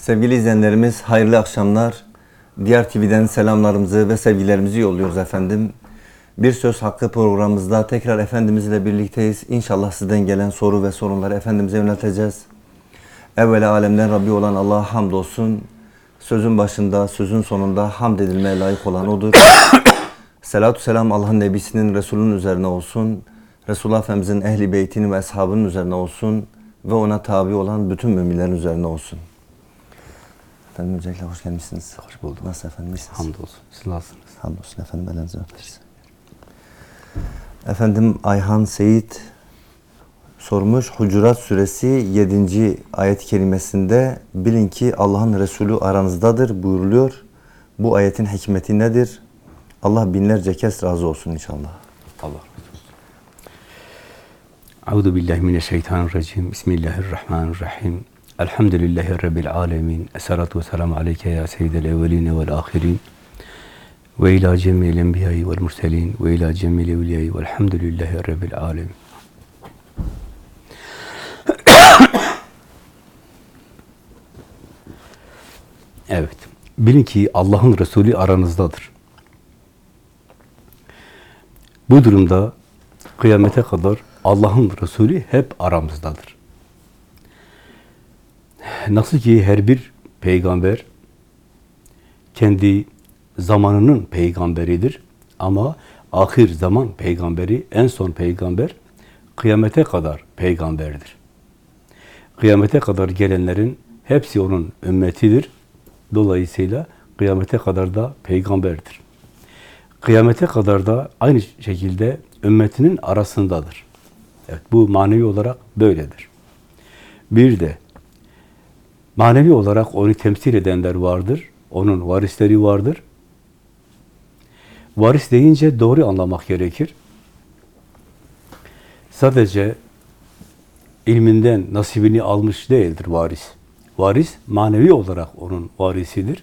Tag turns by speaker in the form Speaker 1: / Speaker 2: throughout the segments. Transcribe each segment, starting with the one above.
Speaker 1: Sevgili izleyenlerimiz hayırlı akşamlar. Diğer TV'den selamlarımızı ve sevgilerimizi yolluyoruz efendim. Bir Söz Hakkı programımızda tekrar Efendimizle birlikteyiz. İnşallah sizden gelen soru ve sorunları Efendimiz'e yönelteceğiz. Evvela alemden Rabbi olan Allah'a hamdolsun. Sözün başında, sözün sonunda hamd edilmeye layık olan O'dur. Selatü selam Allah'ın Nebisinin, Resulünün üzerine olsun. Resulullah Efendimizin ehli beytinin ve eshabının üzerine olsun. Ve ona tabi olan bütün müminlerin üzerine olsun. Efendim öncelikle hoş gelmişsiniz.
Speaker 2: Hoş bulduk.
Speaker 1: Nasıl efendim? iyisiniz?
Speaker 2: Hamdolsun. Siz nasılsınız?
Speaker 1: Hamdolsun efendim. Elinize öperiz. Efendim Ayhan Seyit sormuş. Hucurat suresi 7. ayet kelimesinde bilin ki Allah'ın Resulü aranızdadır buyuruluyor. Bu ayetin hikmeti nedir? Allah binlerce kez razı olsun inşallah.
Speaker 2: Allah. Euzu billahi mineşşeytanirracim. Bismillahirrahmanirrahim. Elhamdülillahi rabbil alamin. Essalatu vesselamu aleyke ya seyyidel evvelin ve'l ahirin. Ve ila cemil enbiya'i ve'l murselin ve ila cemil evliya'i ve'lhamdülillahi rabbil alamin. Evet. Bilin ki Allah'ın Resulü aranızdadır. Bu durumda kıyamete kadar Allah'ın Resulü hep aramızdadır. Nasıl ki her bir peygamber kendi zamanının peygamberidir ama ahir zaman peygamberi, en son peygamber kıyamete kadar peygamberdir. Kıyamete kadar gelenlerin hepsi onun ümmetidir. Dolayısıyla kıyamete kadar da peygamberdir. Kıyamete kadar da aynı şekilde ümmetinin arasındadır. Evet, bu manevi olarak böyledir. Bir de manevi olarak onu temsil edenler vardır. Onun varisleri vardır. Varis deyince doğru anlamak gerekir. Sadece ilminden nasibini almış değildir varis. Varis manevi olarak onun varisidir.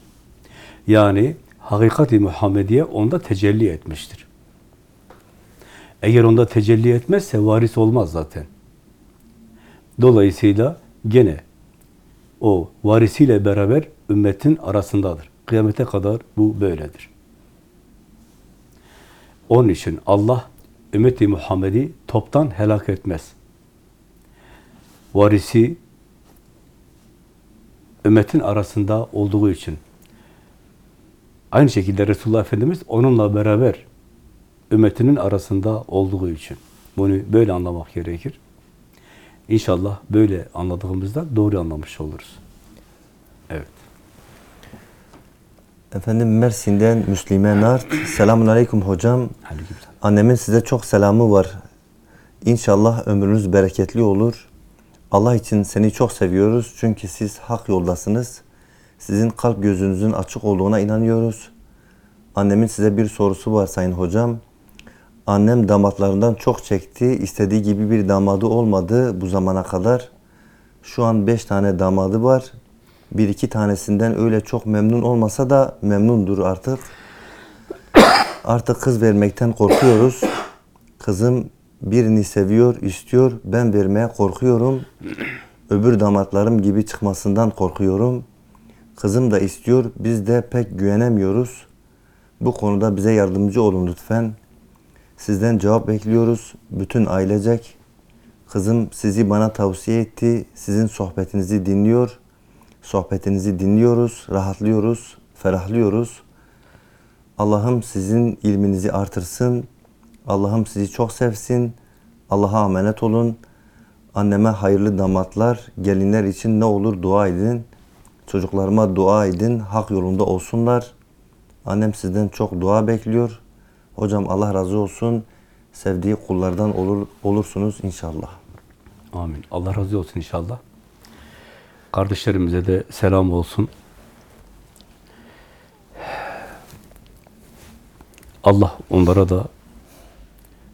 Speaker 2: Yani hakikati Muhammediye onda tecelli etmiştir. Eğer onda tecelli etmezse varis olmaz zaten. Dolayısıyla gene o varisiyle beraber ümmetin arasındadır. Kıyamete kadar bu böyledir. Onun için Allah ümmeti Muhammed'i toptan helak etmez. Varisi ümmetin arasında olduğu için Aynı şekilde Resulullah Efendimiz onunla beraber ümmetinin arasında olduğu için. Bunu böyle anlamak gerekir. İnşallah böyle anladığımızda doğru anlamış oluruz. Evet.
Speaker 1: Efendim Mersin'den Müslüme Nart. Selamun Aleyküm hocam. Annemin size çok selamı var. İnşallah ömrünüz bereketli olur. Allah için seni çok seviyoruz. Çünkü siz hak yoldasınız. Sizin kalp gözünüzün açık olduğuna inanıyoruz. Annemin size bir sorusu var sayın hocam. Annem damatlarından çok çekti. İstediği gibi bir damadı olmadı bu zamana kadar. Şu an beş tane damadı var. Bir iki tanesinden öyle çok memnun olmasa da memnundur artık. Artık kız vermekten korkuyoruz. Kızım birini seviyor, istiyor. Ben vermeye korkuyorum. Öbür damatlarım gibi çıkmasından korkuyorum. Kızım da istiyor. Biz de pek güvenemiyoruz. Bu konuda bize yardımcı olun lütfen. Sizden cevap bekliyoruz. Bütün ailecek. Kızım sizi bana tavsiye etti. Sizin sohbetinizi dinliyor. Sohbetinizi dinliyoruz, rahatlıyoruz, ferahlıyoruz. Allah'ım sizin ilminizi artırsın. Allah'ım sizi çok sevsin. Allah'a emanet olun. Anneme hayırlı damatlar, gelinler için ne olur dua edin. Çocuklarıma dua edin, hak yolunda olsunlar. Annem sizden çok dua bekliyor. Hocam Allah razı olsun. Sevdiği kullardan olur, olursunuz inşallah.
Speaker 2: Amin. Allah razı olsun inşallah. Kardeşlerimize de selam olsun. Allah onlara da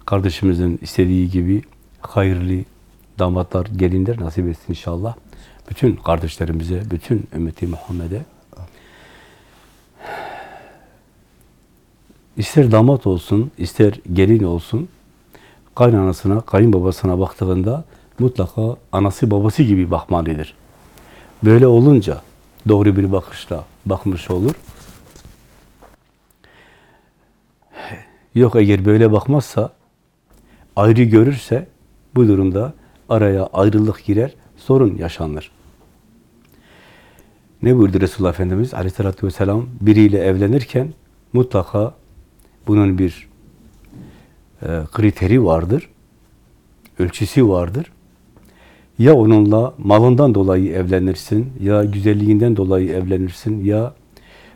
Speaker 2: kardeşimizin istediği gibi hayırlı damatlar, gelinler nasip etsin inşallah. Bütün kardeşlerimize, bütün ümmeti Muhammed'e ister damat olsun, ister gelin olsun, kaynanasına, kayınbabasına baktığında mutlaka anası babası gibi bakmalıdır. Böyle olunca doğru bir bakışla bakmış olur. Yok eğer böyle bakmazsa, ayrı görürse bu durumda araya ayrılık girer, sorun yaşanır. Ne buyurdu Resulullah Efendimiz aleyhissalatü vesselam? Biriyle evlenirken mutlaka bunun bir e, kriteri vardır, ölçüsü vardır. Ya onunla malından dolayı evlenirsin, ya güzelliğinden dolayı evlenirsin, ya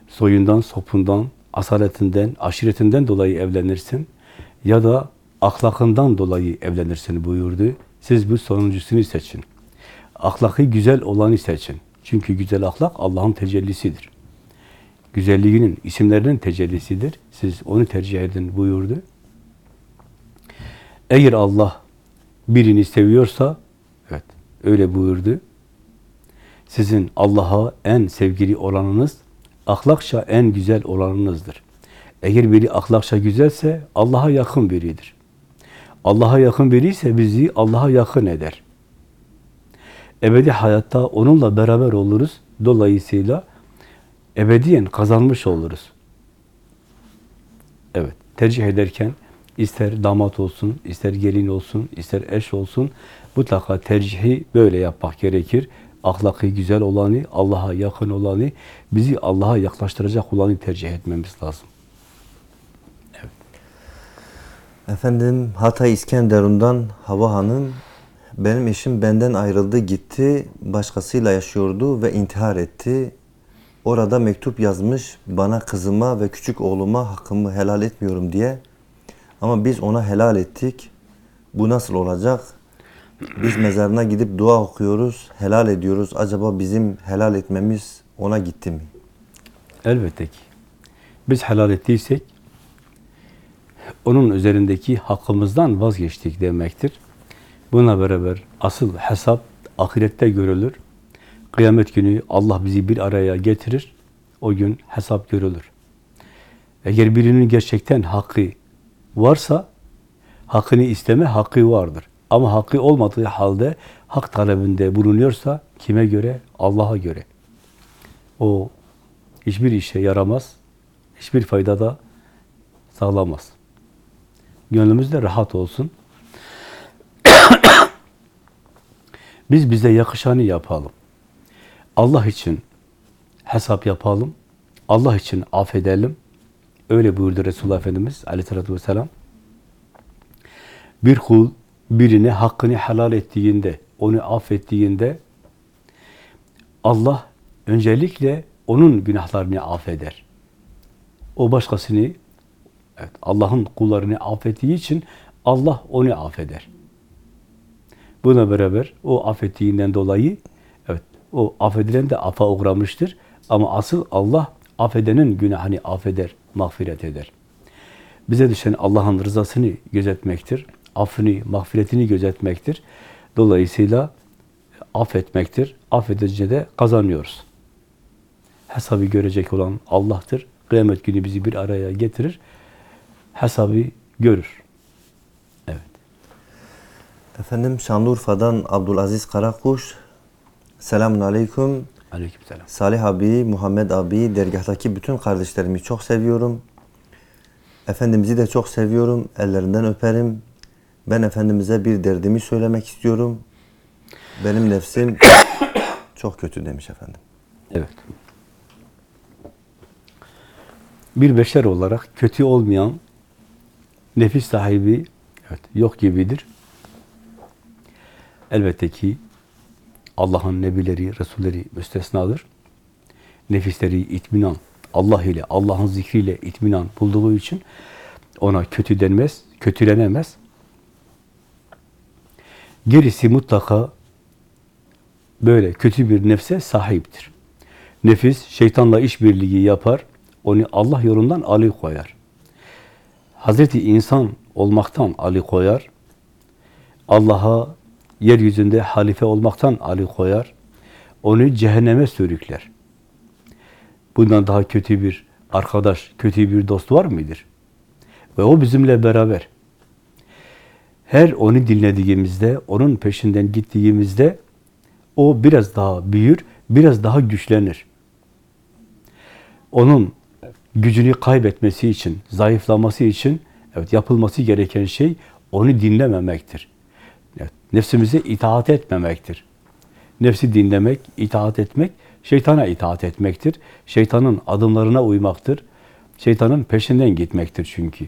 Speaker 2: soyundan, sopundan, asaletinden, aşiretinden dolayı evlenirsin, ya da ahlakından dolayı evlenirsin buyurdu. Siz bu sonuncusunu seçin. Ahlakı güzel olanı seçin. Çünkü güzel ahlak Allah'ın tecellisidir. Güzelliğinin, isimlerinin tecellisidir. Siz onu tercih edin buyurdu. Eğer Allah birini seviyorsa, evet öyle buyurdu. Sizin Allah'a en sevgili olanınız, ahlakça en güzel olanınızdır. Eğer biri ahlakça güzelse Allah'a yakın biridir. Allah'a yakın biri ise bizi Allah'a yakın eder. Ebedi hayatta onunla beraber oluruz. Dolayısıyla ebediyen kazanmış oluruz. Evet, tercih ederken ister damat olsun, ister gelin olsun, ister eş olsun mutlaka tercihi böyle yapmak gerekir. Ahlakı güzel olanı, Allah'a yakın olanı, bizi Allah'a yaklaştıracak olanı tercih etmemiz lazım.
Speaker 1: Efendim Hatay İskenderun'dan Hava Hanım benim eşim benden ayrıldı gitti başkasıyla yaşıyordu ve intihar etti. Orada mektup yazmış bana kızıma ve küçük oğluma hakkımı helal etmiyorum diye. Ama biz ona helal ettik. Bu nasıl olacak? Biz mezarına gidip dua okuyoruz, helal ediyoruz. Acaba bizim helal etmemiz ona gitti mi?
Speaker 2: Elbette ki. Biz helal ettiysek onun üzerindeki hakkımızdan vazgeçtik demektir. Buna beraber asıl hesap ahirette görülür. Kıyamet günü Allah bizi bir araya getirir. O gün hesap görülür. Eğer birinin gerçekten hakkı varsa hakkını isteme hakkı vardır. Ama hakkı olmadığı halde hak talebinde bulunuyorsa kime göre? Allah'a göre. O hiçbir işe yaramaz, hiçbir fayda da sağlamaz. Gönlümüz de rahat olsun. Biz bize yakışanı yapalım. Allah için hesap yapalım. Allah için affedelim. Öyle buyurdu Resulullah Efendimiz aleyhissalatü vesselam. Bir kul birine hakkını helal ettiğinde, onu affettiğinde Allah öncelikle onun günahlarını affeder. O başkasını evet, Allah'ın kullarını affettiği için Allah onu affeder. Buna beraber o affettiğinden dolayı o affedilen de afa uğramıştır. Ama asıl Allah affedenin günahını affeder, mağfiret eder. Bize düşen Allah'ın rızasını gözetmektir. Affını, mağfiretini gözetmektir. Dolayısıyla affetmektir. Affedince de kazanıyoruz. Hesabı görecek olan Allah'tır. Kıyamet günü bizi bir araya getirir. Hesabı görür. Evet.
Speaker 1: Efendim Şanlıurfa'dan Abdülaziz Karakuş. Selamun Aleyküm.
Speaker 2: Aleykümselam.
Speaker 1: Salih abi, Muhammed abi, dergahtaki bütün kardeşlerimi çok seviyorum. Efendimiz'i de çok seviyorum. Ellerinden öperim. Ben Efendimiz'e bir derdimi söylemek istiyorum. Benim nefsim çok kötü demiş efendim.
Speaker 2: Evet. Bir beşer olarak kötü olmayan nefis sahibi evet, yok gibidir. Elbette ki Allah'ın nebileri, Resulleri müstesnadır. Nefisleri itminan, Allah ile, Allah'ın zikriyle itminan bulduğu için ona kötü denmez, kötülenemez. Gerisi mutlaka böyle kötü bir nefse sahiptir. Nefis şeytanla işbirliği yapar, onu Allah yolundan alıkoyar. Hazreti insan olmaktan alıkoyar. Allah'a yeryüzünde halife olmaktan alıkoyar. Onu cehenneme sürükler. Bundan daha kötü bir arkadaş, kötü bir dost var mıdır? Ve o bizimle beraber. Her onu dinlediğimizde, onun peşinden gittiğimizde o biraz daha büyür, biraz daha güçlenir. onun gücünü kaybetmesi için, zayıflaması için evet yapılması gereken şey onu dinlememektir. Nefsimize itaat etmemektir. Nefsi dinlemek, itaat etmek, şeytana itaat etmektir. Şeytanın adımlarına uymaktır. Şeytanın peşinden gitmektir çünkü.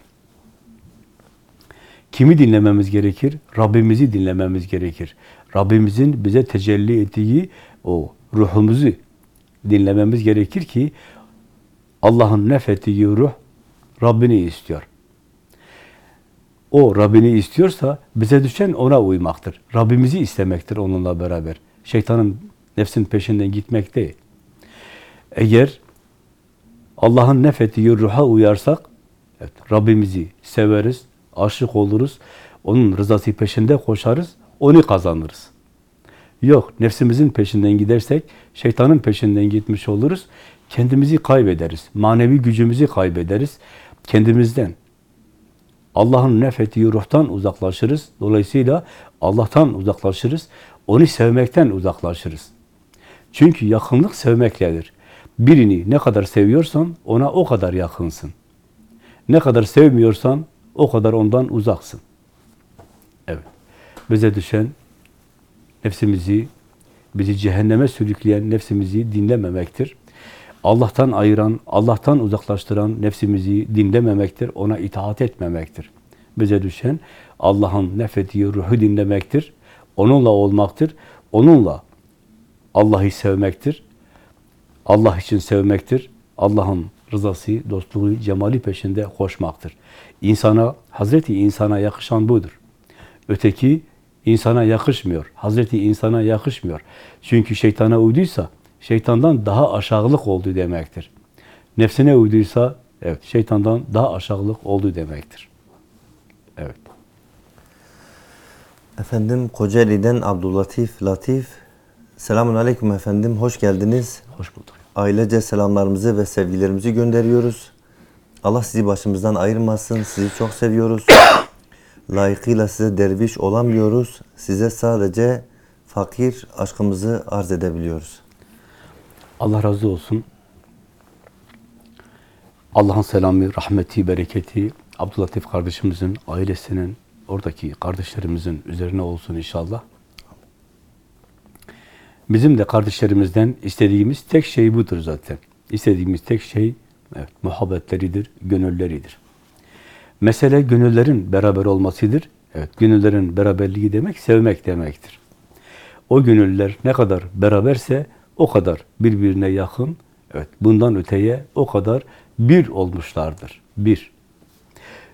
Speaker 2: Kimi dinlememiz gerekir? Rabbimizi dinlememiz gerekir. Rabbimizin bize tecelli ettiği o ruhumuzu dinlememiz gerekir ki Allah'ın nefettiği ruh Rabbini istiyor. O Rabbini istiyorsa bize düşen ona uymaktır. Rabbimizi istemektir onunla beraber. Şeytanın nefsin peşinden gitmek değil. Eğer Allah'ın nefettiği ruha uyarsak, evet, Rabbimizi severiz, aşık oluruz, onun rızası peşinde koşarız, onu kazanırız. Yok, nefsimizin peşinden gidersek, şeytanın peşinden gitmiş oluruz, kendimizi kaybederiz, manevi gücümüzü kaybederiz, kendimizden, Allah'ın nefettiği ruhtan uzaklaşırız. Dolayısıyla Allah'tan uzaklaşırız. Onu sevmekten uzaklaşırız. Çünkü yakınlık sevmekledir. Birini ne kadar seviyorsan ona o kadar yakınsın. Ne kadar sevmiyorsan o kadar ondan uzaksın. Evet. Bize düşen nefsimizi, bizi cehenneme sürükleyen nefsimizi dinlememektir. Allah'tan ayıran, Allah'tan uzaklaştıran nefsimizi dinlememektir, ona itaat etmemektir. Bize düşen Allah'ın nefettiği ruhu dinlemektir, onunla olmaktır, onunla Allah'ı sevmektir, Allah için sevmektir, Allah'ın rızası, dostluğu, cemali peşinde koşmaktır. İnsana, Hazreti insana yakışan budur. Öteki insana yakışmıyor. Hazreti insana yakışmıyor. Çünkü şeytana uyduysa şeytandan daha aşağılık oldu demektir. Nefsine uyduysa evet şeytandan daha aşağılık oldu demektir. Evet.
Speaker 1: Efendim Kocaeli'den Abdüllatif Latif. Selamun Aleyküm efendim. Hoş geldiniz.
Speaker 2: Hoş bulduk.
Speaker 1: Ailece selamlarımızı ve sevgilerimizi gönderiyoruz. Allah sizi başımızdan ayırmasın. Sizi çok seviyoruz. Layıkıyla size derviş olamıyoruz. Size sadece fakir aşkımızı arz edebiliyoruz.
Speaker 2: Allah razı olsun. Allah'ın selamı, rahmeti, bereketi Abdülatif kardeşimizin, ailesinin, oradaki kardeşlerimizin üzerine olsun inşallah. Bizim de kardeşlerimizden istediğimiz tek şey budur zaten. İstediğimiz tek şey evet, muhabbetleridir, gönülleridir. Mesele gönüllerin beraber olmasıdır. Evet, gönüllerin beraberliği demek sevmek demektir. O gönüller ne kadar beraberse o kadar birbirine yakın, evet bundan öteye o kadar bir olmuşlardır. Bir.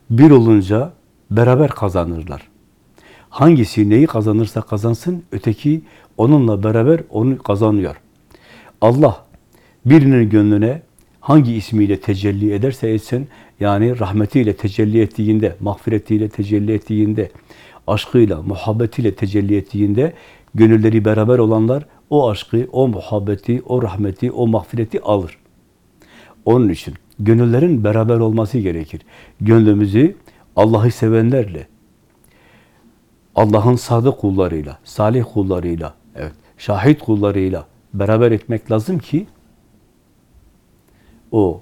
Speaker 2: Bir olunca beraber kazanırlar. Hangisi neyi kazanırsa kazansın, öteki onunla beraber onu kazanıyor. Allah birinin gönlüne hangi ismiyle tecelli ederse etsin, yani rahmetiyle tecelli ettiğinde, mağfiretiyle tecelli ettiğinde, aşkıyla, muhabbetiyle tecelli ettiğinde, gönülleri beraber olanlar o aşkı, o muhabbeti, o rahmeti, o mağfireti alır. Onun için gönüllerin beraber olması gerekir. Gönlümüzü Allah'ı sevenlerle, Allah'ın sadık kullarıyla, salih kullarıyla, evet, şahit kullarıyla beraber etmek lazım ki o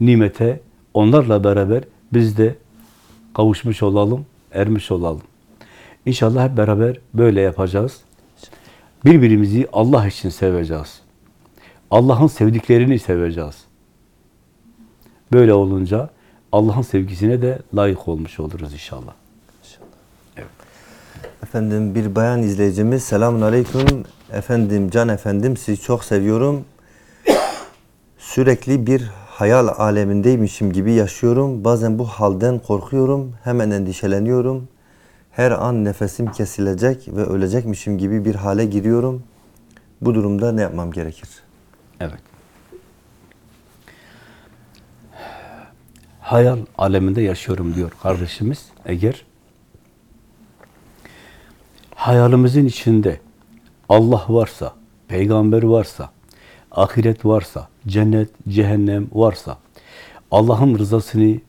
Speaker 2: nimete onlarla beraber biz de kavuşmuş olalım, ermiş olalım. İnşallah hep beraber böyle yapacağız. Birbirimizi Allah için seveceğiz. Allah'ın sevdiklerini seveceğiz. Böyle olunca Allah'ın sevgisine de layık olmuş oluruz inşallah.
Speaker 1: Efendim bir bayan izleyicimiz selamun aleyküm. Efendim can efendim sizi çok seviyorum. Sürekli bir hayal alemindeymişim gibi yaşıyorum. Bazen bu halden korkuyorum. Hemen endişeleniyorum. Her an nefesim kesilecek ve ölecekmişim gibi bir hale giriyorum. Bu durumda ne yapmam gerekir?
Speaker 2: Evet. Hayal aleminde yaşıyorum diyor kardeşimiz. Eğer hayalimizin içinde Allah varsa, peygamber varsa, ahiret varsa, cennet, cehennem varsa, Allah'ın rızasını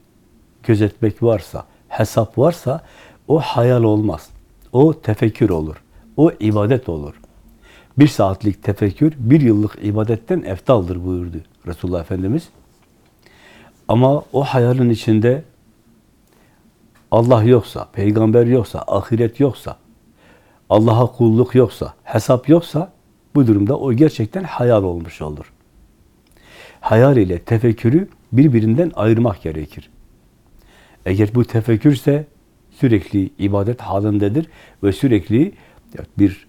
Speaker 2: gözetmek varsa, hesap varsa o hayal olmaz. O tefekkür olur. O ibadet olur. Bir saatlik tefekkür, bir yıllık ibadetten eftaldır buyurdu Resulullah Efendimiz. Ama o hayalin içinde Allah yoksa, peygamber yoksa, ahiret yoksa, Allah'a kulluk yoksa, hesap yoksa bu durumda o gerçekten hayal olmuş olur. Hayal ile tefekkürü birbirinden ayırmak gerekir. Eğer bu tefekkürse sürekli ibadet halindedir ve sürekli bir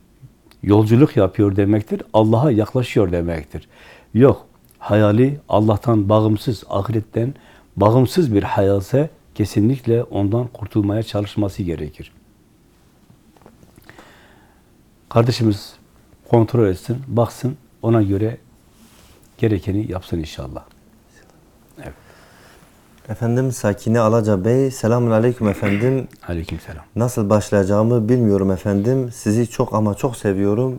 Speaker 2: yolculuk yapıyor demektir. Allah'a yaklaşıyor demektir. Yok, hayali Allah'tan bağımsız, ahiretten bağımsız bir hayalse kesinlikle ondan kurtulmaya çalışması gerekir. Kardeşimiz kontrol etsin, baksın, ona göre gerekeni yapsın inşallah.
Speaker 1: Efendim Sakine Alaca Bey, selamun aleyküm efendim.
Speaker 2: Aleykümselam.
Speaker 1: Nasıl başlayacağımı bilmiyorum efendim. Sizi çok ama çok seviyorum.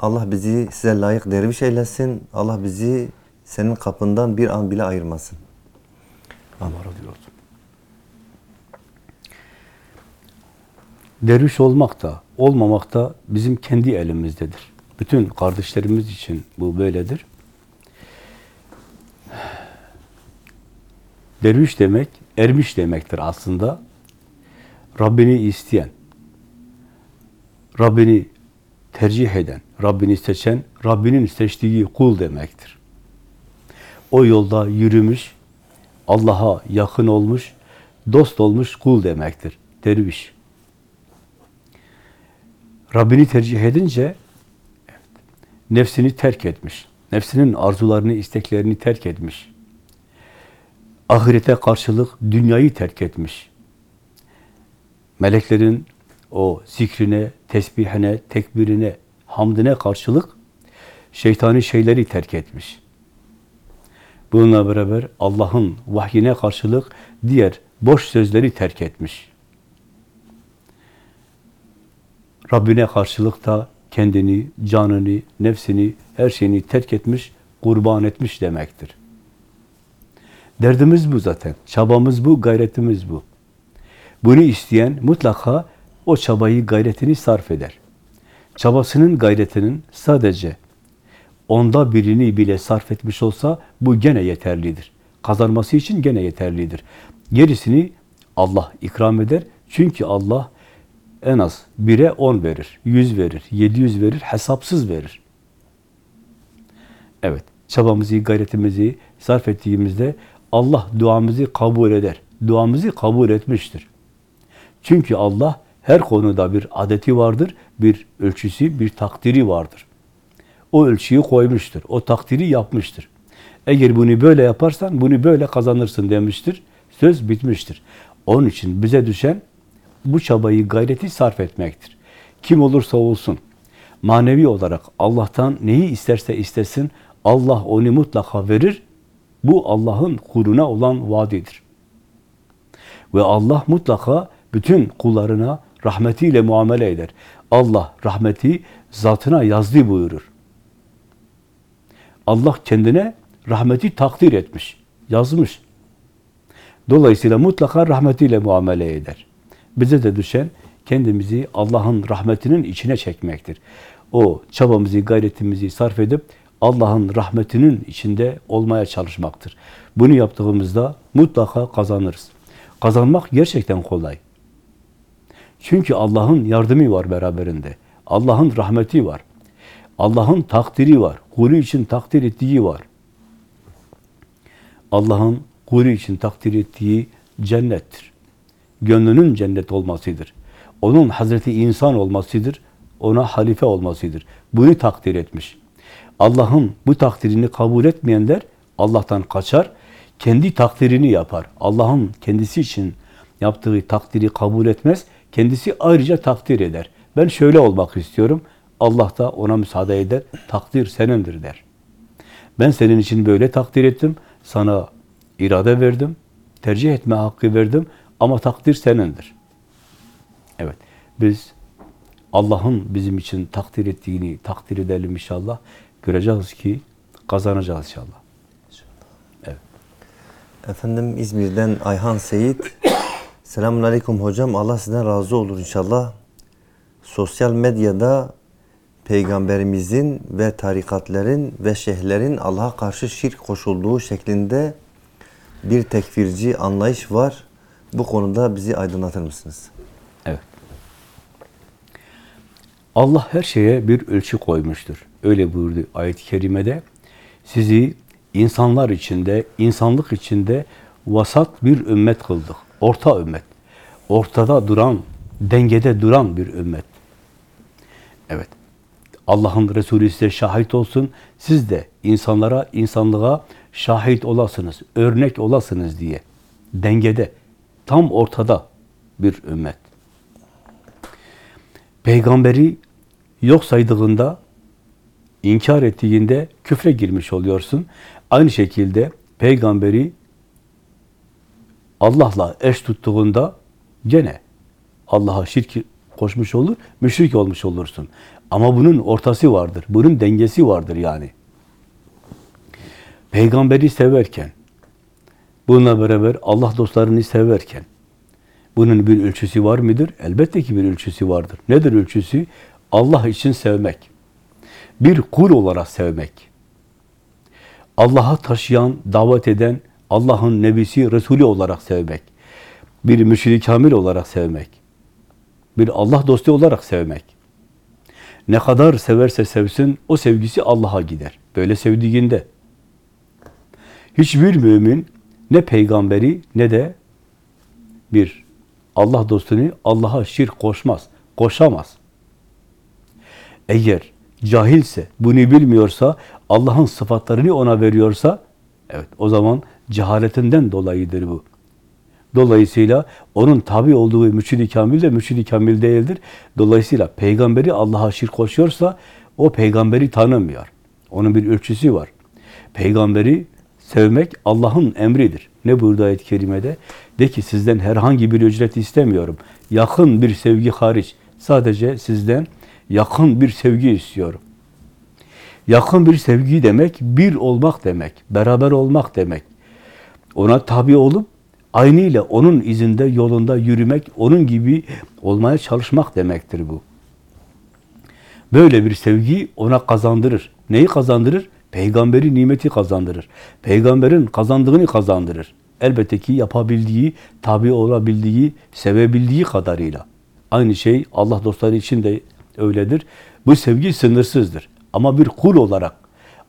Speaker 1: Allah bizi size layık derviş eylesin. Allah bizi senin kapından bir an bile ayırmasın.
Speaker 2: Allah razı olsun. Derviş olmak da, olmamak da bizim kendi elimizdedir. Bütün kardeşlerimiz için bu böyledir. Derviş demek, ermiş demektir aslında. Rabbini isteyen, Rabbini tercih eden, Rabbini seçen, Rabbinin seçtiği kul demektir. O yolda yürümüş, Allah'a yakın olmuş, dost olmuş kul demektir. Derviş. Rabbini tercih edince nefsini terk etmiş. Nefsinin arzularını, isteklerini terk etmiş. Ahirete karşılık dünyayı terk etmiş. Meleklerin o zikrine, tesbihine, tekbirine, hamdine karşılık şeytani şeyleri terk etmiş. Bununla beraber Allah'ın vahyine karşılık diğer boş sözleri terk etmiş. Rabbine karşılık da kendini, canını, nefsini, her şeyini terk etmiş, kurban etmiş demektir. Derdimiz bu zaten. Çabamız bu, gayretimiz bu. Bunu isteyen mutlaka o çabayı, gayretini sarf eder. Çabasının, gayretinin sadece onda birini bile sarf etmiş olsa bu gene yeterlidir. Kazanması için gene yeterlidir. Gerisini Allah ikram eder. Çünkü Allah en az bire on verir, yüz verir, yedi yüz verir, hesapsız verir. Evet, çabamızı, gayretimizi sarf ettiğimizde Allah duamızı kabul eder. Duamızı kabul etmiştir. Çünkü Allah her konuda bir adeti vardır, bir ölçüsü, bir takdiri vardır. O ölçüyü koymuştur, o takdiri yapmıştır. Eğer bunu böyle yaparsan bunu böyle kazanırsın demiştir. Söz bitmiştir. Onun için bize düşen bu çabayı, gayreti sarf etmektir. Kim olursa olsun, manevi olarak Allah'tan neyi isterse istesin, Allah onu mutlaka verir. Bu Allah'ın kuluna olan vaadidir. Ve Allah mutlaka bütün kullarına rahmetiyle muamele eder. Allah rahmeti zatına yazdı buyurur. Allah kendine rahmeti takdir etmiş, yazmış. Dolayısıyla mutlaka rahmetiyle muamele eder. Bize de düşen kendimizi Allah'ın rahmetinin içine çekmektir. O çabamızı, gayretimizi sarf edip Allah'ın rahmetinin içinde olmaya çalışmaktır. Bunu yaptığımızda mutlaka kazanırız. Kazanmak gerçekten kolay. Çünkü Allah'ın yardımı var beraberinde. Allah'ın rahmeti var. Allah'ın takdiri var. Kulü için takdir ettiği var. Allah'ın kulü için takdir ettiği cennettir. Gönlünün cennet olmasıdır. Onun Hazreti insan olmasıdır. Ona halife olmasıdır. Bunu takdir etmiş. Allah'ın bu takdirini kabul etmeyenler Allah'tan kaçar, kendi takdirini yapar. Allah'ın kendisi için yaptığı takdiri kabul etmez, kendisi ayrıca takdir eder. Ben şöyle olmak istiyorum, Allah da ona müsaade eder, takdir senindir der. Ben senin için böyle takdir ettim, sana irade verdim, tercih etme hakkı verdim ama takdir senindir. Evet, biz Allah'ın bizim için takdir ettiğini takdir edelim inşallah. Göreceğiz ki kazanacağız inşallah.
Speaker 1: Efendim İzmir'den Ayhan Seyit. Selamun Aleyküm hocam. Allah sizden razı olur inşallah. Sosyal medyada peygamberimizin ve tarikatlerin ve şeyhlerin Allah'a karşı şirk koşulduğu şeklinde bir tekfirci anlayış var. Bu konuda bizi aydınlatır mısınız?
Speaker 2: Evet. Allah her şeye bir ölçü koymuştur. Öyle buyurdu ayet-i kerimede. Sizi insanlar içinde, insanlık içinde vasat bir ümmet kıldık. Orta ümmet. Ortada duran, dengede duran bir ümmet. Evet. Allah'ın Resulü size şahit olsun. Siz de insanlara, insanlığa şahit olasınız, örnek olasınız diye. Dengede, tam ortada bir ümmet. Peygamberi yok saydığında, inkar ettiğinde küfre girmiş oluyorsun. Aynı şekilde peygamberi Allah'la eş tuttuğunda gene Allah'a şirk koşmuş olur, müşrik olmuş olursun. Ama bunun ortası vardır, bunun dengesi vardır yani. Peygamberi severken, bununla beraber Allah dostlarını severken, bunun bir ölçüsü var mıdır? Elbette ki bir ölçüsü vardır. Nedir ölçüsü? Allah için sevmek. Bir kul olarak sevmek. Allah'a taşıyan, davet eden, Allah'ın nebisi, Resulü olarak sevmek. Bir müşrik kamil olarak sevmek. Bir Allah dostu olarak sevmek. Ne kadar severse sevsin, o sevgisi Allah'a gider. Böyle sevdiğinde. Hiçbir mümin ne peygamberi ne de bir Allah dostunu Allah'a şirk koşmaz, koşamaz. Eğer cahilse, bunu bilmiyorsa, Allah'ın sıfatlarını ona veriyorsa, evet o zaman cehaletinden dolayıdır bu. Dolayısıyla onun tabi olduğu mürşid-i kamil de mürşid-i kamil değildir. Dolayısıyla peygamberi Allah'a şirk koşuyorsa o peygamberi tanımıyor. Onun bir ölçüsü var. Peygamberi sevmek Allah'ın emridir. Ne buyurdu ayet-i kerimede? De ki sizden herhangi bir ücret istemiyorum. Yakın bir sevgi hariç. Sadece sizden yakın bir sevgi istiyorum. Yakın bir sevgi demek, bir olmak demek, beraber olmak demek. Ona tabi olup, aynı ile onun izinde, yolunda yürümek, onun gibi olmaya çalışmak demektir bu. Böyle bir sevgi ona kazandırır. Neyi kazandırır? Peygamberi nimeti kazandırır. Peygamberin kazandığını kazandırır. Elbette ki yapabildiği, tabi olabildiği, sevebildiği kadarıyla. Aynı şey Allah dostları için de öyledir. Bu sevgi sınırsızdır. Ama bir kul olarak,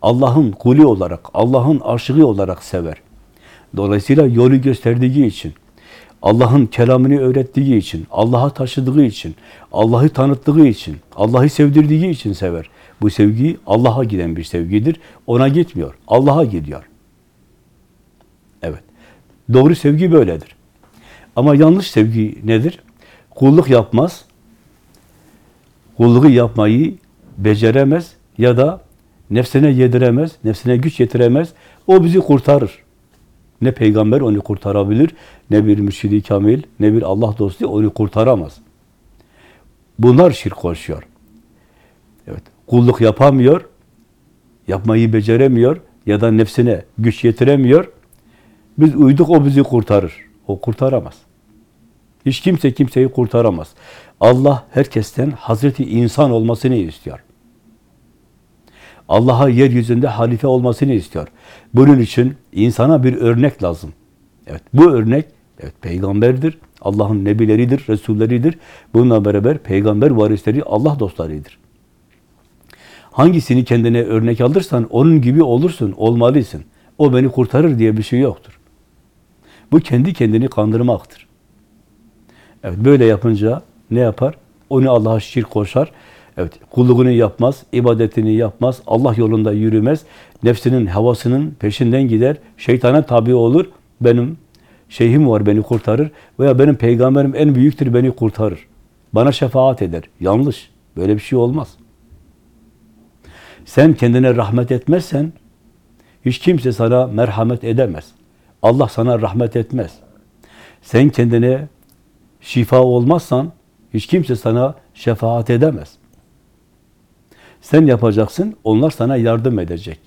Speaker 2: Allah'ın kulü olarak, Allah'ın aşığı olarak sever. Dolayısıyla yolu gösterdiği için, Allah'ın kelamını öğrettiği için, Allah'a taşıdığı için, Allah'ı tanıttığı için, Allah'ı sevdirdiği için sever. Bu sevgi Allah'a giden bir sevgidir. Ona gitmiyor. Allah'a gidiyor. Doğru sevgi böyledir. Ama yanlış sevgi nedir? Kulluk yapmaz. Kulluğu yapmayı beceremez ya da nefsine yediremez, nefsine güç yetiremez. O bizi kurtarır. Ne peygamber onu kurtarabilir, ne bir mürşidi kamil, ne bir Allah dostu onu kurtaramaz. Bunlar şirk koşuyor. Evet, kulluk yapamıyor, yapmayı beceremiyor ya da nefsine güç yetiremiyor. Biz uyduk, o bizi kurtarır. O kurtaramaz. Hiç kimse kimseyi kurtaramaz. Allah herkesten Hazreti insan olmasını istiyor. Allah'a yeryüzünde halife olmasını istiyor. Bunun için insana bir örnek lazım. Evet, bu örnek evet peygamberdir. Allah'ın nebileridir, resulleridir. Bununla beraber peygamber varisleri Allah dostlarıdır. Hangisini kendine örnek alırsan onun gibi olursun, olmalısın. O beni kurtarır diye bir şey yoktur. Bu kendi kendini kandırmaktır. Evet, böyle yapınca ne yapar? Onu Allah'a şirk koşar. Evet, kulluğunu yapmaz, ibadetini yapmaz, Allah yolunda yürümez, nefsinin, havasının peşinden gider, şeytana tabi olur, benim şeyhim var beni kurtarır veya benim peygamberim en büyüktür beni kurtarır. Bana şefaat eder. Yanlış. Böyle bir şey olmaz. Sen kendine rahmet etmezsen hiç kimse sana merhamet edemez. Allah sana rahmet etmez. Sen kendine şifa olmazsan hiç kimse sana şefaat edemez. Sen yapacaksın, onlar sana yardım edecek.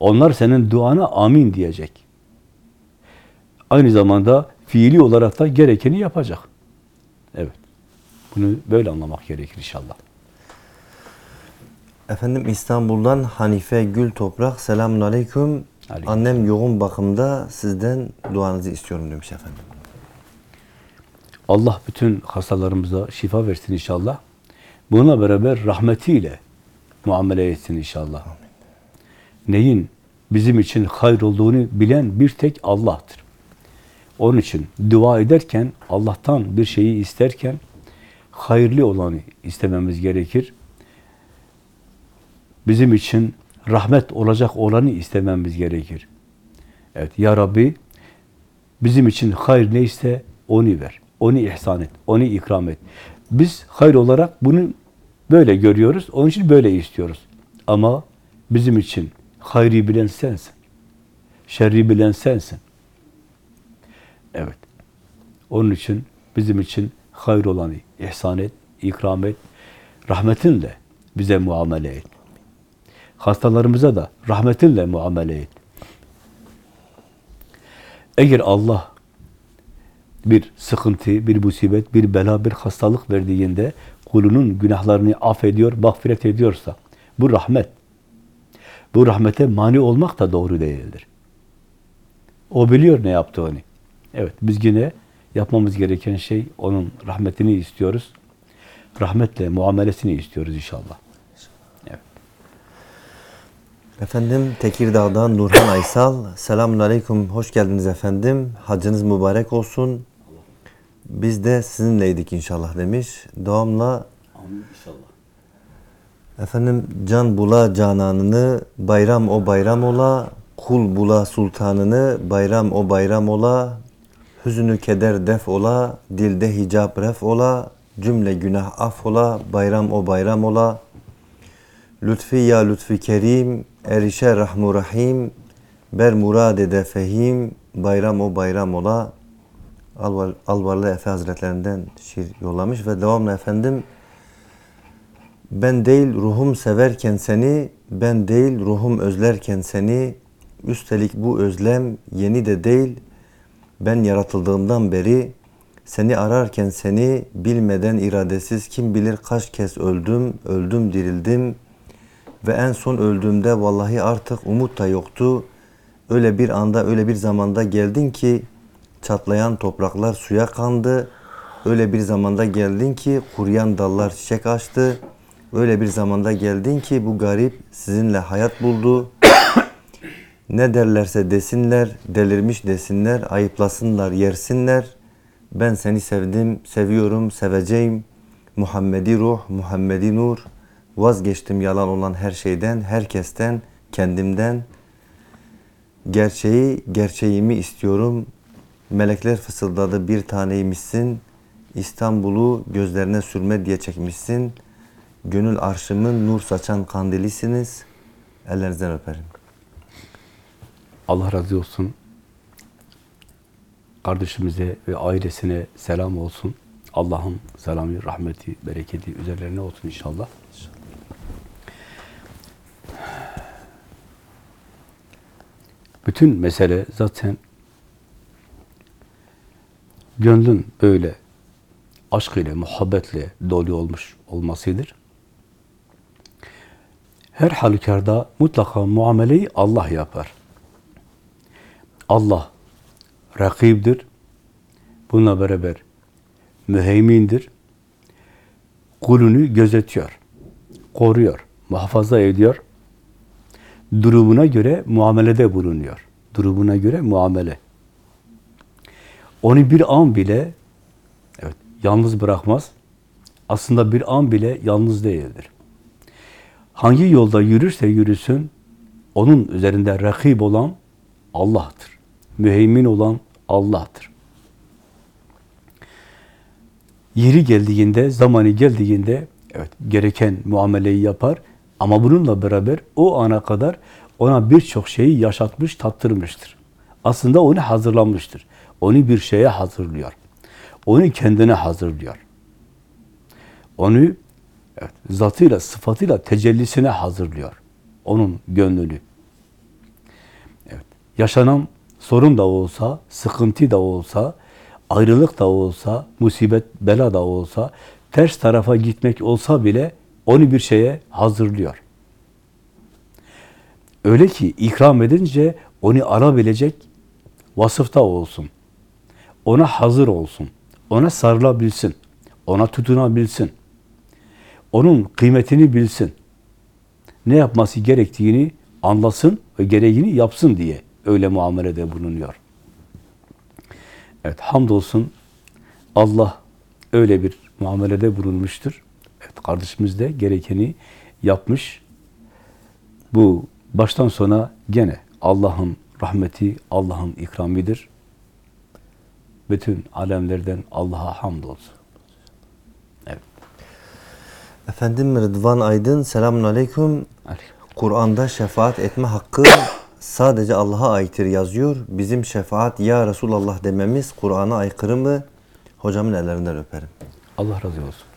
Speaker 2: Onlar senin duana amin diyecek. Aynı zamanda fiili olarak da gerekeni yapacak. Evet. Bunu böyle anlamak gerekir inşallah.
Speaker 1: Efendim İstanbul'dan Hanife Gül Toprak. Selamun aleyküm.
Speaker 2: Aleyküm
Speaker 1: Annem yoğun bakımda sizden duanızı istiyorum demiş efendim.
Speaker 2: Allah bütün hastalarımıza şifa versin inşallah. Bununla beraber rahmetiyle muamele etsin inşallah. Neyin bizim için hayır olduğunu bilen bir tek Allah'tır. Onun için dua ederken, Allah'tan bir şeyi isterken hayırlı olanı istememiz gerekir. Bizim için rahmet olacak olanı istememiz gerekir. Evet, Ya Rabbi bizim için hayır neyse onu ver. Onu ihsan et. Onu ikram et. Biz hayır olarak bunu böyle görüyoruz. Onun için böyle istiyoruz. Ama bizim için hayri bilen sensin. Şerri bilen sensin. Evet. Onun için bizim için hayır olanı ihsan et, ikram et. Rahmetinle bize muamele et. Hastalarımıza da rahmetinle muamele et. Eğer Allah bir sıkıntı, bir musibet, bir bela, bir hastalık verdiğinde kulunun günahlarını affediyor, mağfiret ediyorsa bu rahmet. Bu rahmete mani olmak da doğru değildir. O biliyor ne yaptığını. Evet, biz yine yapmamız gereken şey onun rahmetini istiyoruz. Rahmetle muamelesini istiyoruz inşallah.
Speaker 1: Efendim Tekirdağ'dan Nurhan Aysal. Selamun aleyküm. Hoş geldiniz efendim. Hacınız mübarek olsun. Biz de sizinleydik inşallah demiş. Devamla
Speaker 2: İnşallah.
Speaker 1: efendim can bula cananını, bayram o bayram ola, kul bula sultanını, bayram o bayram ola, hüznü keder def ola, dilde hicap ref ola, cümle günah af ola, bayram o bayram ola, Lütfi ya lütfi kerim, erişe rahmu rahim, ber murad ede fehim, bayram o bayram ola. Alvar, Alvarlı Efe Hazretlerinden şiir yollamış ve devamlı efendim ben değil ruhum severken seni, ben değil ruhum özlerken seni, üstelik bu özlem yeni de değil, ben yaratıldığımdan beri seni ararken seni bilmeden iradesiz kim bilir kaç kez öldüm, öldüm dirildim ve en son öldüğümde vallahi artık umut da yoktu. Öyle bir anda, öyle bir zamanda geldin ki çatlayan topraklar suya kandı. Öyle bir zamanda geldin ki kuruyan dallar çiçek açtı. Öyle bir zamanda geldin ki bu garip sizinle hayat buldu. Ne derlerse desinler, delirmiş desinler, ayıplasınlar, yersinler. Ben seni sevdim, seviyorum, seveceğim. Muhammedi ruh, Muhammedi nur. Vazgeçtim yalan olan her şeyden, herkesten, kendimden. Gerçeği, gerçeğimi istiyorum. Melekler fısıldadı bir taneymişsin. İstanbul'u gözlerine sürme diye çekmişsin. Gönül arşımın nur saçan kandilisiniz. Ellerinizden öperim.
Speaker 2: Allah razı olsun. Kardeşimize ve ailesine selam olsun. Allah'ın selamı, rahmeti, bereketi üzerlerine olsun inşallah. Bütün mesele zaten gönlün böyle aşk ile, muhabbetle dolu olmuş olmasıdır. Her halükarda mutlaka muameleyi Allah yapar. Allah rakibdir. Bununla beraber müheymindir. Kulünü gözetiyor, koruyor, muhafaza ediyor. Durumuna göre muamelede bulunuyor. Durumuna göre muamele. Onu bir an bile evet, yalnız bırakmaz. Aslında bir an bile yalnız değildir. Hangi yolda yürürse yürüsün, onun üzerinde rakip olan Allah'tır. Müheymin olan Allah'tır. Yeri geldiğinde, zamanı geldiğinde evet gereken muameleyi yapar ama bununla beraber o ana kadar ona birçok şeyi yaşatmış, tattırmıştır. Aslında onu hazırlamıştır. Onu bir şeye hazırlıyor. Onu kendine hazırlıyor. Onu evet, zatıyla, sıfatıyla tecellisine hazırlıyor. Onun gönlünü. Evet. Yaşanan sorun da olsa, sıkıntı da olsa, ayrılık da olsa, musibet, bela da olsa, ters tarafa gitmek olsa bile onu bir şeye hazırlıyor. Öyle ki ikram edince onu alabilecek vasıfta olsun. Ona hazır olsun. Ona sarılabilsin. Ona tutunabilsin. Onun kıymetini bilsin. Ne yapması gerektiğini anlasın ve gereğini yapsın diye öyle muamelede bulunuyor. Evet, hamdolsun Allah öyle bir muamelede bulunmuştur. Evet, kardeşimiz de gerekeni yapmış. Bu baştan sona gene Allah'ın rahmeti, Allah'ın ikramidir. Bütün alemlerden Allah'a hamdolsun. Evet.
Speaker 1: Efendim Rıdvan Aydın selamun aleyküm.
Speaker 2: Aleyküm.
Speaker 1: Kur'an'da şefaat etme hakkı sadece Allah'a aittir yazıyor. Bizim şefaat ya Resulallah dememiz Kur'an'a aykırı mı? Hocamın ellerinden öperim.
Speaker 2: Allah razı olsun.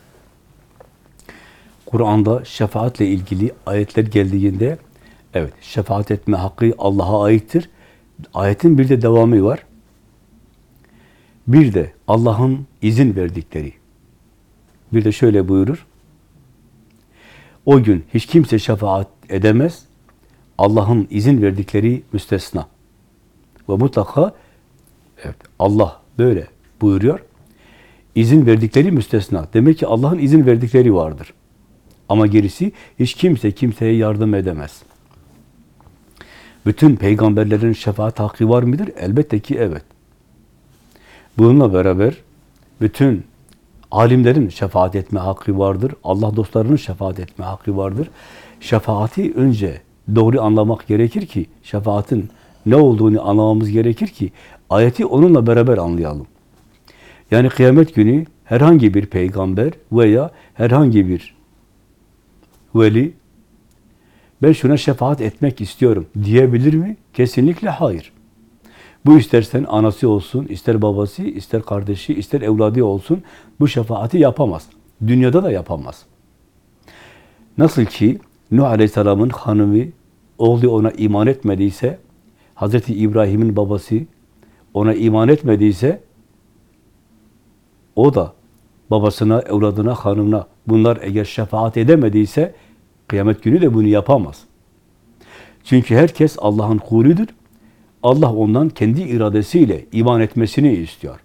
Speaker 2: Kur'an'da şefaatle ilgili ayetler geldiğinde evet şefaat etme hakkı Allah'a aittir. Ayetin bir de devamı var. Bir de Allah'ın izin verdikleri. Bir de şöyle buyurur. O gün hiç kimse şefaat edemez. Allah'ın izin verdikleri müstesna. Ve mutlaka evet Allah böyle buyuruyor. İzin verdikleri müstesna. Demek ki Allah'ın izin verdikleri vardır. Ama gerisi hiç kimse kimseye yardım edemez. Bütün peygamberlerin şefaat hakkı var mıdır? Elbette ki evet. Bununla beraber bütün alimlerin şefaat etme hakkı vardır. Allah dostlarının şefaat etme hakkı vardır. Şefaati önce doğru anlamak gerekir ki, şefaatin ne olduğunu anlamamız gerekir ki, ayeti onunla beraber anlayalım. Yani kıyamet günü herhangi bir peygamber veya herhangi bir veli ben şuna şefaat etmek istiyorum diyebilir mi? Kesinlikle hayır. Bu istersen anası olsun, ister babası, ister kardeşi, ister evladı olsun bu şefaati yapamaz. Dünyada da yapamaz. Nasıl ki Nuh Aleyhisselam'ın hanımı, oğlu ona iman etmediyse, Hazreti İbrahim'in babası ona iman etmediyse, o da babasına, evladına, hanımına bunlar eğer şefaat edemediyse, kıyamet günü de bunu yapamaz. Çünkü herkes Allah'ın kuludur. Allah ondan kendi iradesiyle iman etmesini istiyor.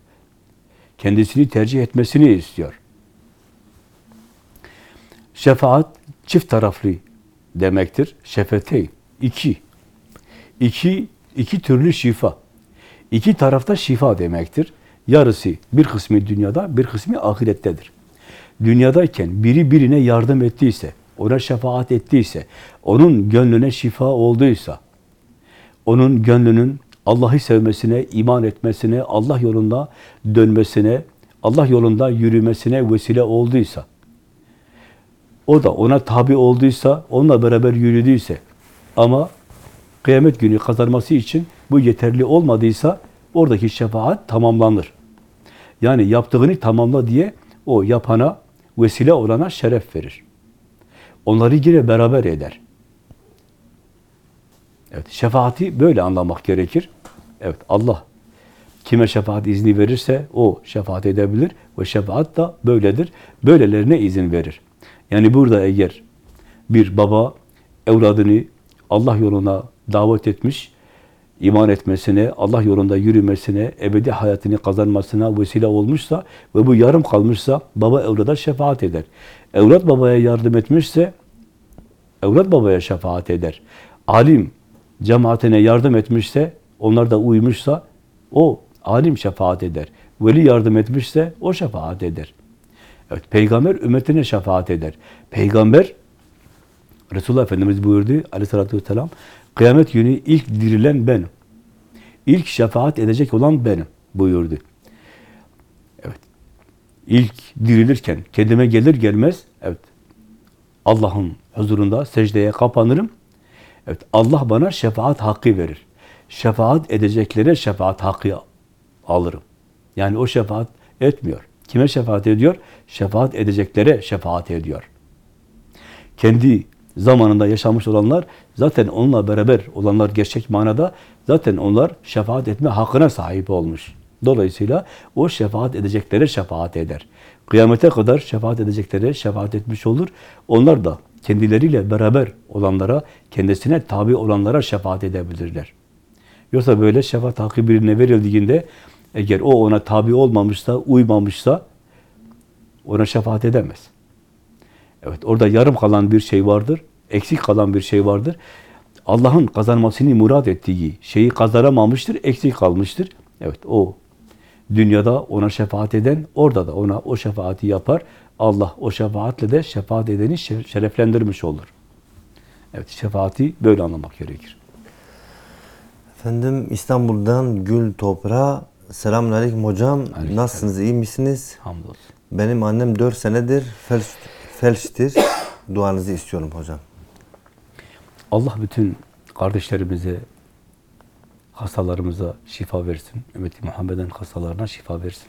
Speaker 2: Kendisini tercih etmesini istiyor. Şefaat çift taraflı demektir. Şefeteyn. iki. İki, iki türlü şifa. İki tarafta şifa demektir. Yarısı bir kısmı dünyada, bir kısmı ahirettedir. Dünyadayken biri birine yardım ettiyse, ona şefaat ettiyse, onun gönlüne şifa olduysa, onun gönlünün Allah'ı sevmesine, iman etmesine, Allah yolunda dönmesine, Allah yolunda yürümesine vesile olduysa, o da ona tabi olduysa, onunla beraber yürüdüyse ama kıyamet günü kazanması için bu yeterli olmadıysa oradaki şefaat tamamlanır. Yani yaptığını tamamla diye o yapana, vesile olana şeref verir. Onları yine beraber eder. Evet, şefaati böyle anlamak gerekir. Evet, Allah kime şefaat izni verirse o şefaat edebilir ve şefaat da böyledir. Böylelerine izin verir. Yani burada eğer bir baba evladını Allah yoluna davet etmiş, iman etmesine, Allah yolunda yürümesine, ebedi hayatını kazanmasına vesile olmuşsa ve bu yarım kalmışsa baba evlada şefaat eder. Evlat babaya yardım etmişse evlat babaya şefaat eder. Alim cemaatine yardım etmişse, onlar da uymuşsa o alim şefaat eder. Veli yardım etmişse o şefaat eder. Evet, peygamber ümmetine şefaat eder. Peygamber Resulullah Efendimiz buyurdu aleyhissalatü vesselam kıyamet günü ilk dirilen benim. İlk şefaat edecek olan benim buyurdu. Evet. İlk dirilirken kendime gelir gelmez evet Allah'ın huzurunda secdeye kapanırım. Evet Allah bana şefaat hakkı verir. Şefaat edeceklere şefaat hakkı alırım. Yani o şefaat etmiyor. Kime şefaat ediyor? Şefaat edeceklere şefaat ediyor. Kendi zamanında yaşamış olanlar zaten onunla beraber olanlar gerçek manada zaten onlar şefaat etme hakkına sahip olmuş. Dolayısıyla o şefaat edeceklere şefaat eder. Kıyamete kadar şefaat edeceklere şefaat etmiş olur. Onlar da kendileriyle beraber olanlara, kendisine tabi olanlara şefaat edebilirler. Yoksa böyle şefaat hakkı birine verildiğinde eğer o ona tabi olmamışsa, uymamışsa ona şefaat edemez. Evet, orada yarım kalan bir şey vardır, eksik kalan bir şey vardır. Allah'ın kazanmasını murad ettiği şeyi kazanamamıştır, eksik kalmıştır. Evet, o dünyada ona şefaat eden, orada da ona o şefaati yapar. Allah o şefaatle de şefaat edeni şe- şereflendirmiş olur. Evet, şefaati böyle anlamak gerekir.
Speaker 1: Efendim İstanbul'dan Gül Toprağa. Selamünaleyküm hocam.
Speaker 2: Aleyküm
Speaker 1: Nasılsınız? iyi misiniz?
Speaker 2: Hamdolsun.
Speaker 1: Benim annem 4 senedir felç, felçtir. Duanızı istiyorum hocam.
Speaker 2: Allah bütün kardeşlerimize, hastalarımıza şifa versin. Ümmeti Muhammed'in hastalarına şifa versin.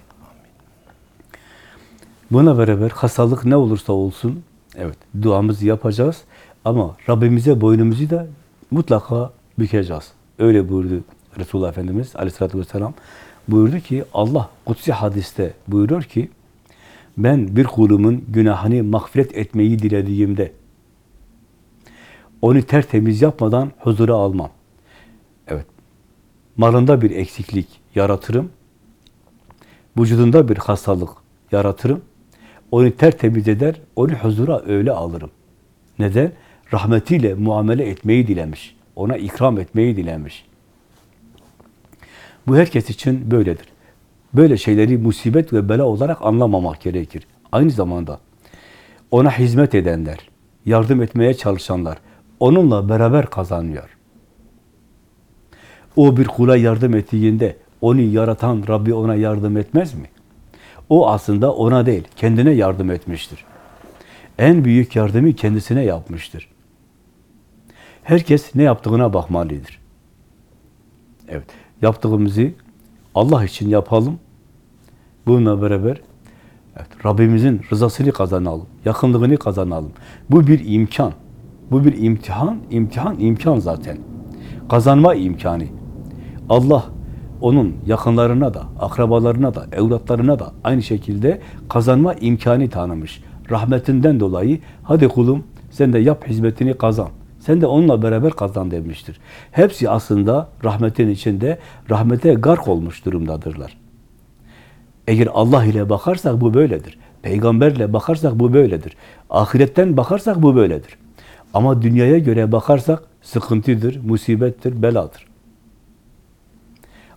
Speaker 2: Buna beraber hastalık ne olursa olsun, evet duamızı yapacağız ama Rabbimize boynumuzu da mutlaka bükeceğiz. Öyle buyurdu Resulullah Efendimiz aleyhissalatü vesselam. Buyurdu ki Allah kutsi hadiste buyuruyor ki ben bir kulumun günahını mağfiret etmeyi dilediğimde onu tertemiz yapmadan huzura almam. Evet. Malında bir eksiklik yaratırım. Vücudunda bir hastalık yaratırım. Onu tertemiz eder, onu huzura öyle alırım. Neden? Rahmetiyle muamele etmeyi dilemiş. Ona ikram etmeyi dilemiş. Bu herkes için böyledir. Böyle şeyleri musibet ve bela olarak anlamamak gerekir. Aynı zamanda ona hizmet edenler, yardım etmeye çalışanlar, onunla beraber kazanıyor. O bir kula yardım ettiğinde, onu yaratan Rabbi ona yardım etmez mi? O aslında ona değil, kendine yardım etmiştir. En büyük yardımı kendisine yapmıştır. Herkes ne yaptığına bakmalıdır. Evet, yaptığımızı Allah için yapalım. Bununla beraber evet, Rabbimizin rızasını kazanalım, yakınlığını kazanalım. Bu bir imkan. Bu bir imtihan, imtihan, imkan zaten. Kazanma imkanı. Allah onun yakınlarına da, akrabalarına da, evlatlarına da aynı şekilde kazanma imkanı tanımış. Rahmetinden dolayı hadi kulum sen de yap hizmetini kazan. Sen de onunla beraber kazan demiştir. Hepsi aslında rahmetin içinde rahmete gark olmuş durumdadırlar. Eğer Allah ile bakarsak bu böyledir. Peygamberle bakarsak bu böyledir. Ahiretten bakarsak bu böyledir. Ama dünyaya göre bakarsak sıkıntıdır, musibettir, beladır.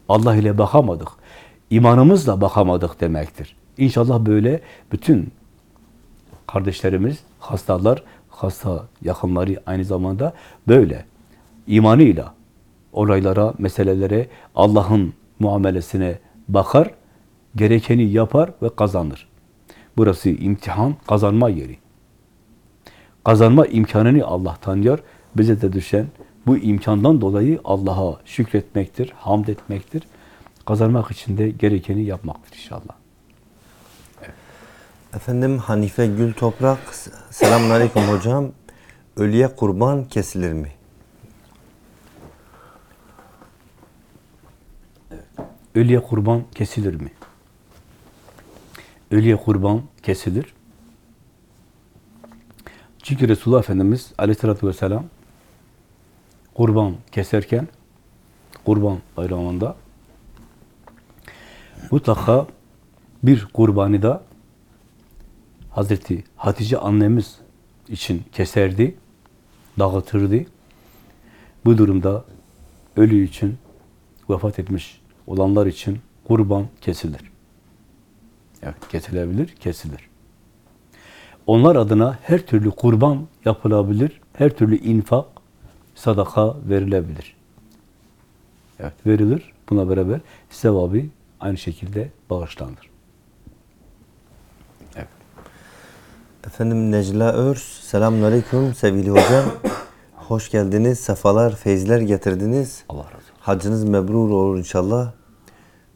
Speaker 2: Allah ile bakamadık. İmanımızla bakamadık demektir. İnşallah böyle bütün kardeşlerimiz, hastalar, hasta yakınları aynı zamanda böyle imanıyla olaylara, meselelere, Allah'ın muamelesine bakar, gerekeni yapar ve kazanır. Burası imtihan, kazanma yeri. Kazanma imkanını Allah tanıyor. Bize de düşen bu imkandan dolayı Allah'a şükretmektir, hamd etmektir. Kazanmak için de gerekeni yapmaktır inşallah.
Speaker 1: Efendim Hanife Gül Toprak. Selamünaleyküm hocam. Ölüye kurban kesilir mi?
Speaker 2: Ölüye kurban kesilir mi? Ölüye kurban kesilir. Çünkü Resulullah Efendimiz aleyhissalatü vesselam kurban keserken kurban bayramında mutlaka bir kurbanı da Hazreti Hatice annemiz için keserdi, dağıtırdı. Bu durumda ölü için, vefat etmiş olanlar için kurban kesilir. Evet, kesilebilir, kesilir. Onlar adına her türlü kurban yapılabilir, her türlü infak, sadaka verilebilir. Evet, verilir. Buna beraber sevabı aynı şekilde bağışlanır. Evet.
Speaker 1: Efendim Necla Örs. Selamünaleyküm sevgili hocam. Hoş geldiniz. Sefalar, feyizler getirdiniz.
Speaker 2: Allah razı olsun.
Speaker 1: Hacınız mebrur olur inşallah.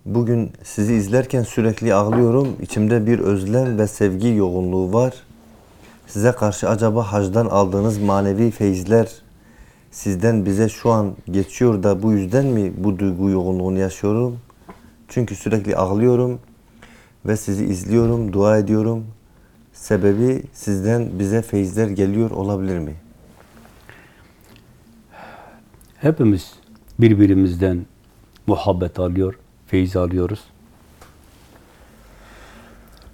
Speaker 1: Bugün sizi izlerken sürekli ağlıyorum. İçimde bir özlem ve sevgi yoğunluğu var. Size karşı acaba hacdan aldığınız manevi feyizler sizden bize şu an geçiyor da bu yüzden mi bu duygu yoğunluğunu yaşıyorum? Çünkü sürekli ağlıyorum ve sizi izliyorum, dua ediyorum. sebebi sizden bize feyizler geliyor olabilir mi?
Speaker 2: Hepimiz birbirimizden muhabbet alıyor, feyiz alıyoruz.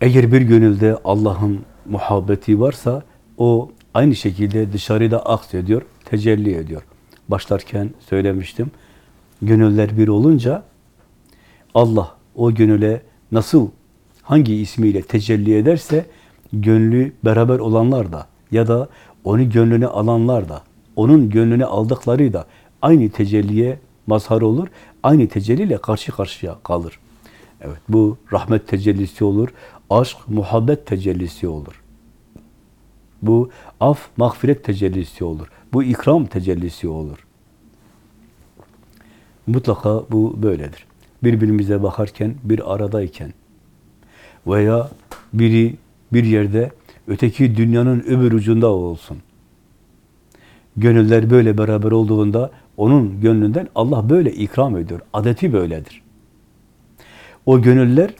Speaker 2: Eğer bir gönülde Allah'ın muhabbeti varsa o aynı şekilde dışarıda aksediyor, tecelli ediyor. Başlarken söylemiştim. Gönüller bir olunca Allah o gönüle nasıl hangi ismiyle tecelli ederse gönlü beraber olanlar da ya da onu gönlüne alanlar da onun gönlüne aldıkları da aynı tecelliye mazhar olur. Aynı tecelliyle karşı karşıya kalır. Evet bu rahmet tecellisi olur. Aşk, muhabbet tecellisi olur. Bu af, mağfiret tecellisi olur. Bu ikram tecellisi olur. Mutlaka bu böyledir. Birbirimize bakarken, bir aradayken veya biri bir yerde, öteki dünyanın öbür ucunda olsun. Gönüller böyle beraber olduğunda onun gönlünden Allah böyle ikram ediyor. Adeti böyledir. O gönüller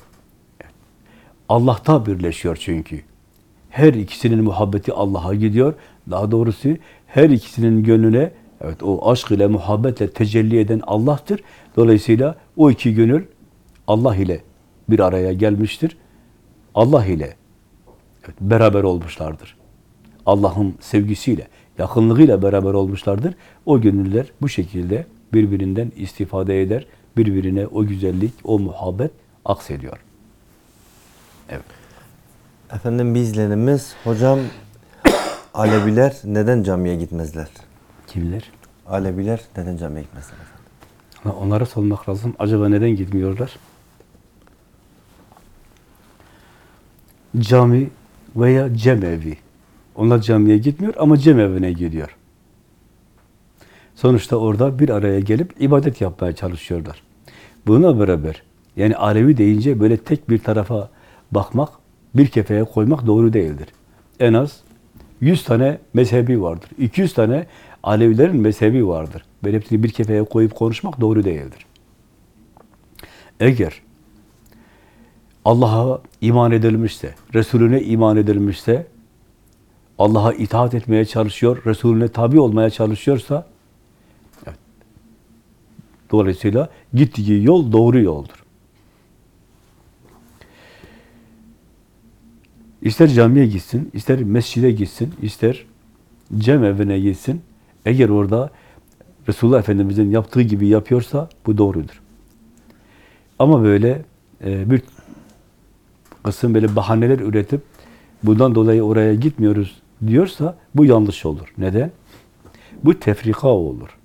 Speaker 2: Allah'ta birleşiyor çünkü. Her ikisinin muhabbeti Allah'a gidiyor. Daha doğrusu her ikisinin gönlüne evet o aşk ile muhabbetle tecelli eden Allah'tır. Dolayısıyla o iki gönül Allah ile bir araya gelmiştir. Allah ile evet, beraber olmuşlardır. Allah'ın sevgisiyle, yakınlığıyla beraber olmuşlardır. O gönüller bu şekilde birbirinden istifade eder. Birbirine o güzellik, o muhabbet aksediyor. Evet.
Speaker 1: Efendim bir izlenimiz, hocam Aleviler neden camiye gitmezler?
Speaker 2: Kimler?
Speaker 1: Aleviler neden camiye gitmezler efendim?
Speaker 2: Onlara sormak lazım. Acaba neden gitmiyorlar? Cami veya cemevi. Onlar camiye gitmiyor ama cemevine gidiyor. Sonuçta orada bir araya gelip ibadet yapmaya çalışıyorlar. Buna beraber yani Alevi deyince böyle tek bir tarafa bakmak, bir kefeye koymak doğru değildir. En az 100 tane mezhebi vardır. 200 tane Alevilerin mezhebi vardır. Böyle hepsini bir kefeye koyup konuşmak doğru değildir. Eğer Allah'a iman edilmişse, Resulüne iman edilmişse, Allah'a itaat etmeye çalışıyor, Resulüne tabi olmaya çalışıyorsa, evet, dolayısıyla gittiği yol doğru yoldur. İster camiye gitsin, ister mescide gitsin, ister cem evine gitsin. Eğer orada Resulullah Efendimiz'in yaptığı gibi yapıyorsa bu doğrudur. Ama böyle e, bir kısım böyle bahaneler üretip bundan dolayı oraya gitmiyoruz diyorsa bu yanlış olur. Neden? Bu tefrika olur.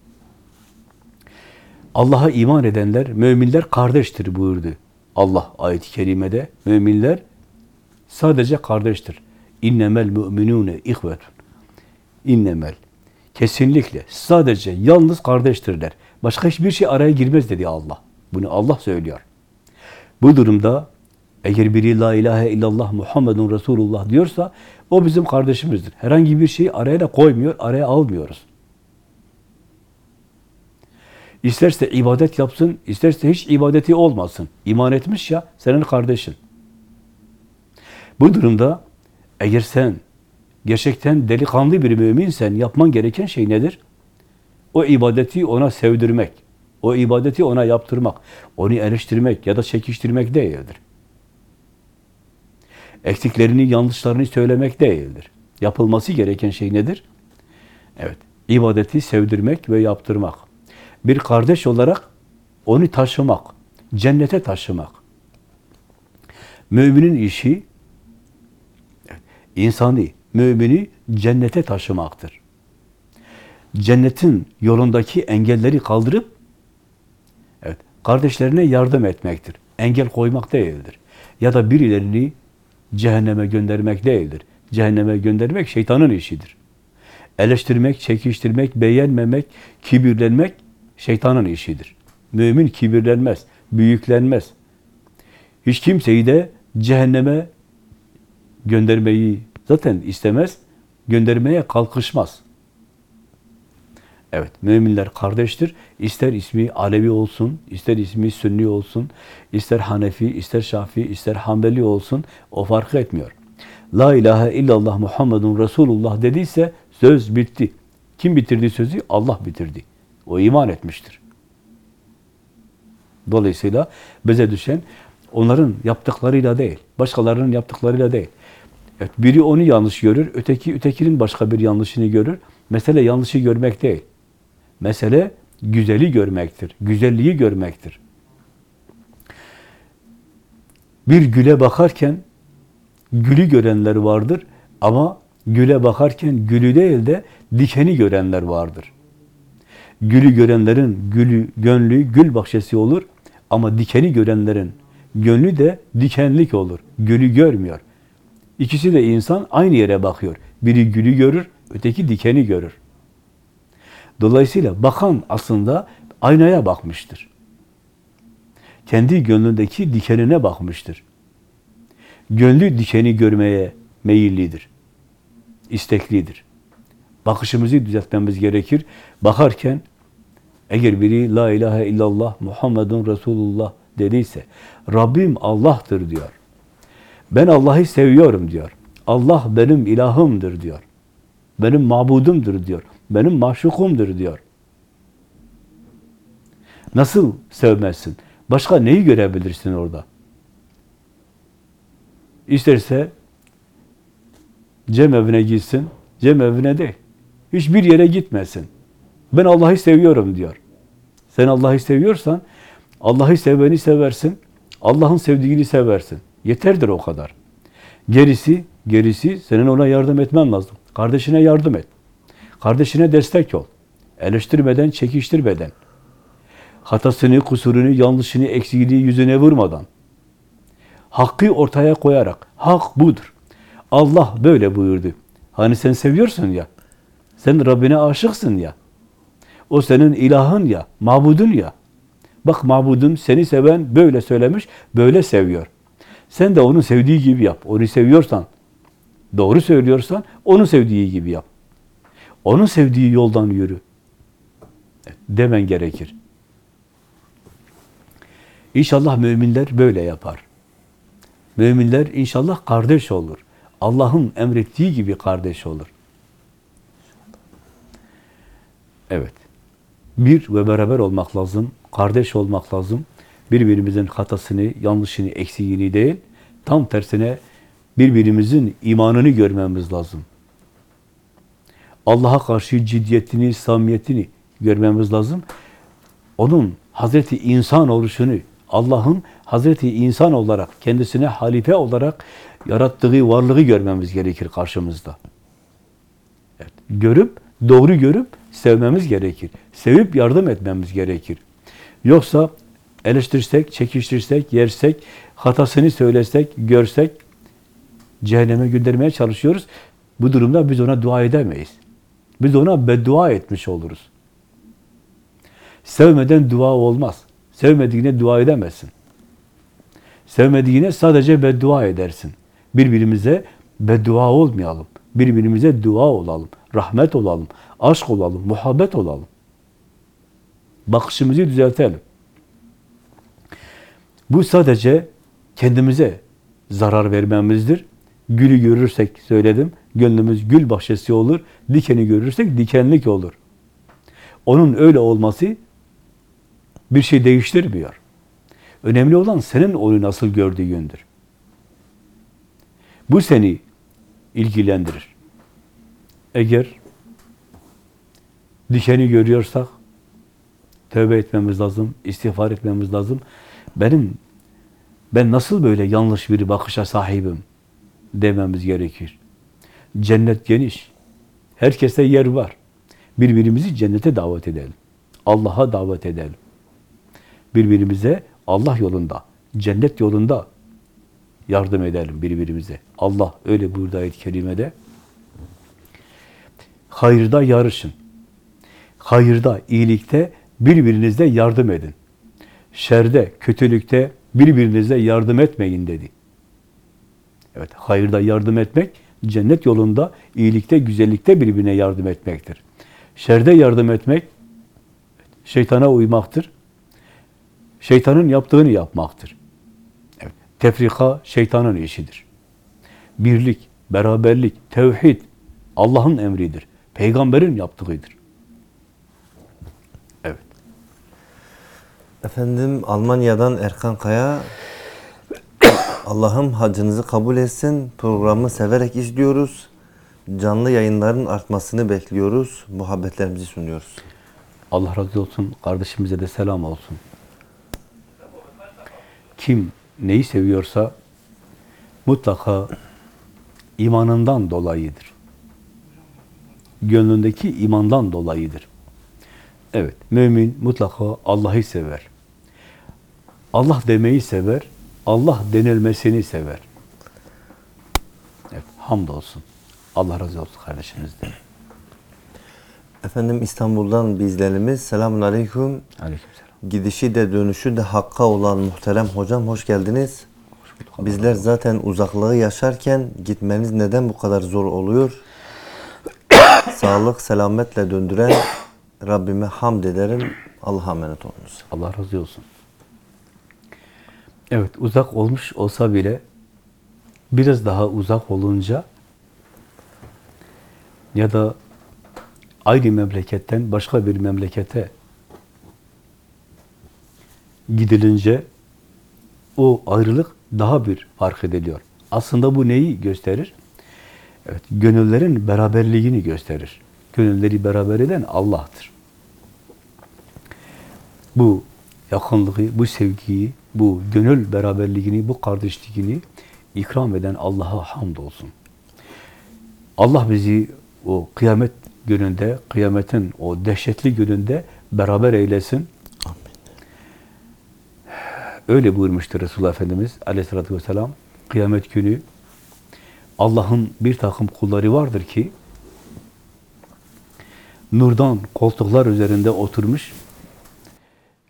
Speaker 2: Allah'a iman edenler, müminler kardeştir buyurdu. Allah ayet-i kerimede müminler sadece kardeştir. İnnemel müminune ihvetun. İnnemel. Kesinlikle sadece yalnız kardeştirler. Başka hiçbir şey araya girmez dedi Allah. Bunu Allah söylüyor. Bu durumda eğer biri la ilahe illallah Muhammedun Resulullah diyorsa o bizim kardeşimizdir. Herhangi bir şeyi araya da koymuyor, araya almıyoruz. İsterse ibadet yapsın, isterse hiç ibadeti olmasın. İman etmiş ya, senin kardeşin. Bu durumda eğer sen gerçekten delikanlı bir müminsen yapman gereken şey nedir? O ibadeti ona sevdirmek, o ibadeti ona yaptırmak, onu eleştirmek ya da çekiştirmek değildir. Eksiklerini, yanlışlarını söylemek değildir. Yapılması gereken şey nedir? Evet, ibadeti sevdirmek ve yaptırmak. Bir kardeş olarak onu taşımak, cennete taşımak. Müminin işi, insani, mümini cennete taşımaktır. Cennetin yolundaki engelleri kaldırıp, evet, kardeşlerine yardım etmektir. Engel koymak değildir. Ya da birilerini cehenneme göndermek değildir. Cehenneme göndermek şeytanın işidir. Eleştirmek, çekiştirmek, beğenmemek, kibirlenmek şeytanın işidir. Mümin kibirlenmez, büyüklenmez. Hiç kimseyi de cehenneme göndermeyi zaten istemez, göndermeye kalkışmaz. Evet, müminler kardeştir. İster ismi Alevi olsun, ister ismi Sünni olsun, ister Hanefi, ister Şafi, ister Hanbeli olsun, o fark etmiyor. La ilahe illallah Muhammedun Resulullah dediyse söz bitti. Kim bitirdi sözü? Allah bitirdi. O iman etmiştir. Dolayısıyla bize düşen onların yaptıklarıyla değil, başkalarının yaptıklarıyla değil. Evet, biri onu yanlış görür, öteki ötekinin başka bir yanlışını görür. Mesele yanlışı görmek değil. Mesele güzeli görmektir, güzelliği görmektir. Bir güle bakarken gülü görenler vardır ama güle bakarken gülü değil de dikeni görenler vardır. Gülü görenlerin gülü, gönlü gül bahçesi olur ama dikeni görenlerin gönlü de dikenlik olur. Gülü görmüyor. İkisi de insan aynı yere bakıyor. Biri gülü görür, öteki dikeni görür. Dolayısıyla bakan aslında aynaya bakmıştır. Kendi gönlündeki dikenine bakmıştır. Gönlü dikeni görmeye meyillidir. isteklidir. Bakışımızı düzeltmemiz gerekir. Bakarken eğer biri La ilahe illallah Muhammedun Resulullah dediyse Rabbim Allah'tır diyor. Ben Allah'ı seviyorum diyor. Allah benim ilahımdır diyor. Benim mabudumdur diyor. Benim maşukumdur diyor. Nasıl sevmezsin? Başka neyi görebilirsin orada? İsterse Cem evine gitsin, Cem evine değil. Hiçbir yere gitmesin. Ben Allah'ı seviyorum diyor. Sen Allah'ı seviyorsan, Allah'ı seveni seversin, Allah'ın sevdiğini seversin. Yeterdir o kadar. Gerisi, gerisi senin ona yardım etmen lazım. Kardeşine yardım et. Kardeşine destek ol. Eleştirmeden, çekiştirmeden. Hatasını, kusurunu, yanlışını, eksiğini yüzüne vurmadan. Hakkı ortaya koyarak. Hak budur. Allah böyle buyurdu. Hani sen seviyorsun ya. Sen Rabbine aşıksın ya. O senin ilahın ya, mabudun ya. Bak mabudun seni seven böyle söylemiş, böyle seviyor. Sen de onun sevdiği gibi yap. Onu seviyorsan, doğru söylüyorsan onun sevdiği gibi yap. Onun sevdiği yoldan yürü. Demen gerekir. İnşallah müminler böyle yapar. Müminler inşallah kardeş olur. Allah'ın emrettiği gibi kardeş olur. Evet. Bir ve beraber olmak lazım. Kardeş olmak lazım. Birbirimizin hatasını, yanlışını, eksiğini değil, tam tersine birbirimizin imanını görmemiz lazım. Allah'a karşı ciddiyetini, samimiyetini görmemiz lazım. Onun Hazreti insan oluşunu, Allah'ın Hazreti insan olarak, kendisine halife olarak yarattığı varlığı görmemiz gerekir karşımızda. Evet, görüp, doğru görüp sevmemiz gerekir. Sevip yardım etmemiz gerekir. Yoksa eleştirsek, çekiştirsek, yersek, hatasını söylesek, görsek, cehenneme göndermeye çalışıyoruz. Bu durumda biz ona dua edemeyiz. Biz ona beddua etmiş oluruz. Sevmeden dua olmaz. Sevmediğine dua edemezsin. Sevmediğine sadece beddua edersin. Birbirimize beddua olmayalım. Birbirimize dua olalım. Rahmet olalım. Aşk olalım. Muhabbet olalım. Bakışımızı düzeltelim. Bu sadece kendimize zarar vermemizdir. Gülü görürsek söyledim, gönlümüz gül bahçesi olur. Dikeni görürsek dikenlik olur. Onun öyle olması bir şey değiştirmiyor. Önemli olan senin onu nasıl gördüğündür. Bu seni ilgilendirir. Eğer dikeni görüyorsak tövbe etmemiz lazım, istiğfar etmemiz lazım. Benim ben nasıl böyle yanlış bir bakışa sahibim dememiz gerekir. Cennet geniş. Herkese yer var. Birbirimizi cennete davet edelim. Allah'a davet edelim. Birbirimize Allah yolunda, cennet yolunda yardım edelim birbirimize. Allah öyle buyurdu ayet-i kerimede. Hayırda yarışın. Hayırda, iyilikte birbirinizle yardım edin. Şerde, kötülükte birbirinize yardım etmeyin dedi. Evet, hayırda yardım etmek, cennet yolunda, iyilikte, güzellikte birbirine yardım etmektir. Şerde yardım etmek, şeytana uymaktır. Şeytanın yaptığını yapmaktır. Evet, tefrika şeytanın işidir. Birlik, beraberlik, tevhid Allah'ın emridir. Peygamberin yaptığıdır. Evet.
Speaker 1: Efendim Almanya'dan Erkan Kaya Allah'ım hacınızı kabul etsin. Programı severek izliyoruz. Canlı yayınların artmasını bekliyoruz. Muhabbetlerimizi sunuyoruz.
Speaker 2: Allah razı olsun. Kardeşimize de selam olsun. Kim neyi seviyorsa mutlaka imanından dolayıdır. Gönlündeki imandan dolayıdır. Evet, mümin mutlaka Allah'ı sever. Allah demeyi sever, Allah denilmesini sever. Evet, hamdolsun. Allah razı olsun kardeşimizden.
Speaker 1: Efendim İstanbul'dan bizlerimiz selamun aleyküm.
Speaker 2: Aleykümselam.
Speaker 1: Gidişi de dönüşü de hakka olan muhterem hocam hoş geldiniz. Bizler zaten uzaklığı yaşarken gitmeniz neden bu kadar zor oluyor? Sağlık, selametle döndüren Rabbime hamd ederim. Allah'a emanet olunuz.
Speaker 2: Allah razı olsun. Evet, uzak olmuş olsa bile biraz daha uzak olunca ya da aynı memleketten başka bir memlekete gidilince o ayrılık daha bir fark ediliyor. Aslında bu neyi gösterir? Evet, gönüllerin beraberliğini gösterir. Gönülleri beraber eden Allah'tır. Bu yakınlığı, bu sevgiyi, bu gönül beraberliğini, bu kardeşliğini ikram eden Allah'a hamdolsun. Allah bizi o kıyamet gününde, kıyametin o dehşetli gününde beraber eylesin. Öyle buyurmuştur Resulullah Efendimiz aleyhissalatü vesselam. Kıyamet günü Allah'ın bir takım kulları vardır ki nurdan koltuklar üzerinde oturmuş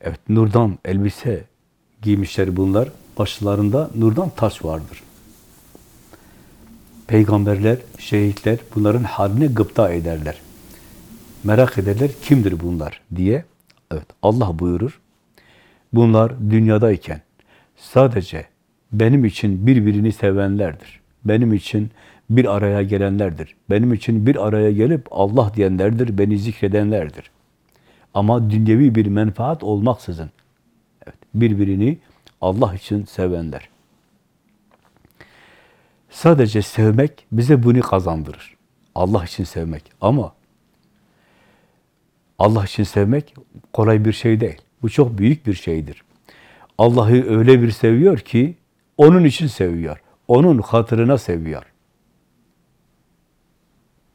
Speaker 2: Evet, nurdan elbise giymişler bunlar. Başlarında nurdan taç vardır. Peygamberler, şehitler bunların haline gıpta ederler. Merak ederler kimdir bunlar diye. Evet, Allah buyurur. Bunlar dünyadayken sadece benim için birbirini sevenlerdir. Benim için bir araya gelenlerdir. Benim için bir araya gelip Allah diyenlerdir, beni zikredenlerdir. Ama dünyevi bir menfaat olmaksızın birbirini Allah için sevenler. Sadece sevmek bize bunu kazandırır. Allah için sevmek. Ama Allah için sevmek kolay bir şey değil. Bu çok büyük bir şeydir. Allah'ı öyle bir seviyor ki onun için seviyor. Onun hatırına seviyor.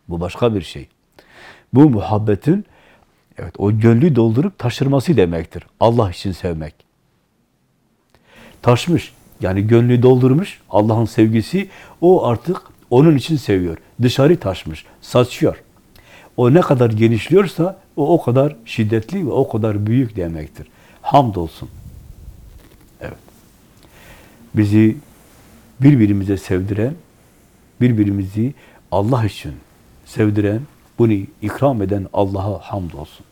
Speaker 2: Bu başka bir şey. Bu muhabbetin Evet, o gönlü doldurup taşırması demektir. Allah için sevmek. Taşmış, yani gönlü doldurmuş, Allah'ın sevgisi, o artık onun için seviyor. Dışarı taşmış, saçıyor. O ne kadar genişliyorsa, o o kadar şiddetli ve o kadar büyük demektir. Hamdolsun. Evet. Bizi birbirimize sevdiren, birbirimizi Allah için sevdiren, bunu ikram eden Allah'a hamdolsun.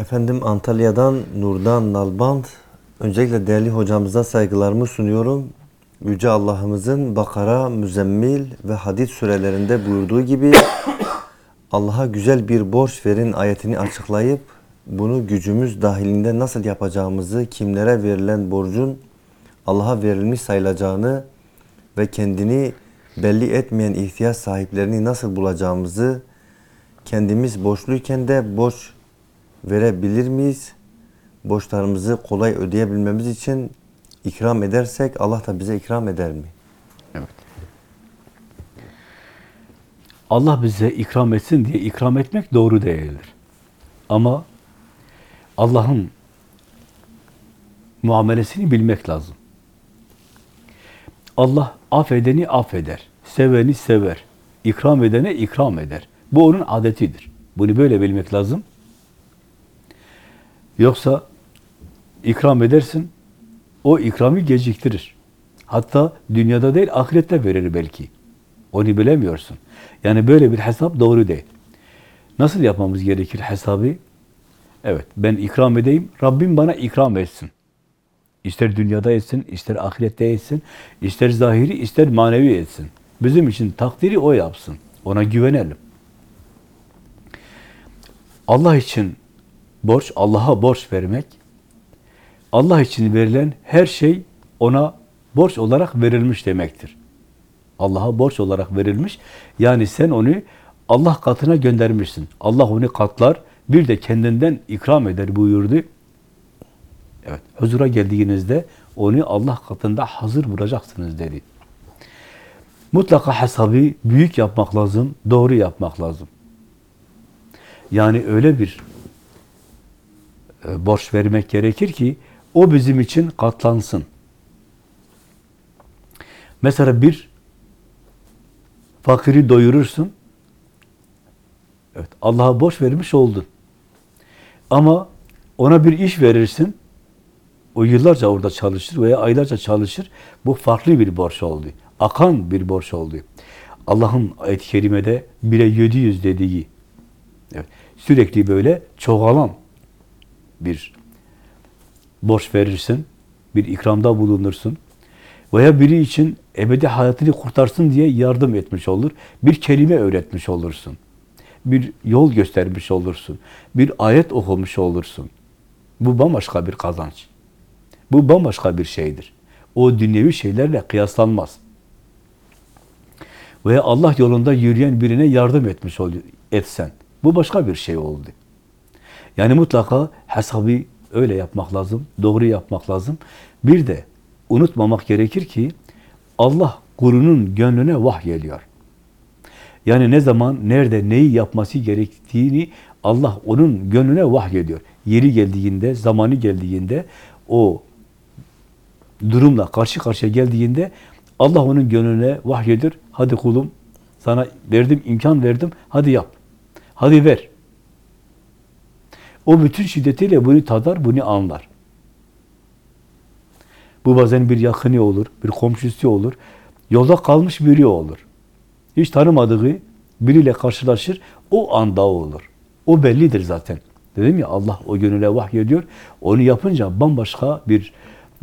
Speaker 1: Efendim Antalya'dan Nurdan Nalband. Öncelikle değerli hocamıza saygılarımı sunuyorum. Yüce Allah'ımızın Bakara, Müzemmil ve Hadid surelerinde buyurduğu gibi Allah'a güzel bir borç verin ayetini açıklayıp bunu gücümüz dahilinde nasıl yapacağımızı, kimlere verilen borcun Allah'a verilmiş sayılacağını ve kendini belli etmeyen ihtiyaç sahiplerini nasıl bulacağımızı, kendimiz borçluyken de borç verebilir miyiz? Borçlarımızı kolay ödeyebilmemiz için ikram edersek Allah da bize ikram eder mi?
Speaker 2: Evet. Allah bize ikram etsin diye ikram etmek doğru değildir. Ama Allah'ın muamelesini bilmek lazım. Allah affedeni affeder, seveni sever, ikram edene ikram eder. Bu onun adetidir. Bunu böyle bilmek lazım. Yoksa ikram edersin, o ikramı geciktirir. Hatta dünyada değil, ahirette verir belki. Onu bilemiyorsun. Yani böyle bir hesap doğru değil. Nasıl yapmamız gerekir hesabı? Evet, ben ikram edeyim, Rabbim bana ikram etsin. İster dünyada etsin, ister ahirette etsin, ister zahiri, ister manevi etsin. Bizim için takdiri o yapsın. Ona güvenelim. Allah için borç, Allah'a borç vermek, Allah için verilen her şey ona borç olarak verilmiş demektir. Allah'a borç olarak verilmiş. Yani sen onu Allah katına göndermişsin. Allah onu katlar, bir de kendinden ikram eder buyurdu. Evet, huzura geldiğinizde onu Allah katında hazır bulacaksınız dedi. Mutlaka hesabı büyük yapmak lazım, doğru yapmak lazım. Yani öyle bir borç vermek gerekir ki o bizim için katlansın. Mesela bir fakiri doyurursun. Evet, Allah'a borç vermiş oldun. Ama ona bir iş verirsin. O yıllarca orada çalışır veya aylarca çalışır. Bu farklı bir borç oldu. Akan bir borç oldu. Allah'ın ayet-i kerimede bire 700 dediği evet, sürekli böyle çoğalan bir borç verirsin, bir ikramda bulunursun veya biri için ebedi hayatını kurtarsın diye yardım etmiş olur. Bir kelime öğretmiş olursun. Bir yol göstermiş olursun. Bir ayet okumuş olursun. Bu bambaşka bir kazanç. Bu bambaşka bir şeydir. O dünyevi şeylerle kıyaslanmaz. Veya Allah yolunda yürüyen birine yardım etmiş ol, etsen. Bu başka bir şey oldu. Yani mutlaka hesabı öyle yapmak lazım, doğru yapmak lazım. Bir de unutmamak gerekir ki Allah kulunun gönlüne vahyediyor. Yani ne zaman, nerede, neyi yapması gerektiğini Allah onun gönlüne vahyediyor. Yeri geldiğinde, zamanı geldiğinde, o durumla karşı karşıya geldiğinde Allah onun gönlüne vahyediyor. Hadi kulum, sana verdim, imkan verdim, hadi yap. Hadi ver. O bütün şiddetiyle bunu tadar, bunu anlar. Bu bazen bir yakını olur, bir komşusu olur, yolda kalmış biri olur. Hiç tanımadığı biriyle karşılaşır, o anda olur. O bellidir zaten. Dedim ya Allah o gönüle vahyediyor. Onu yapınca bambaşka bir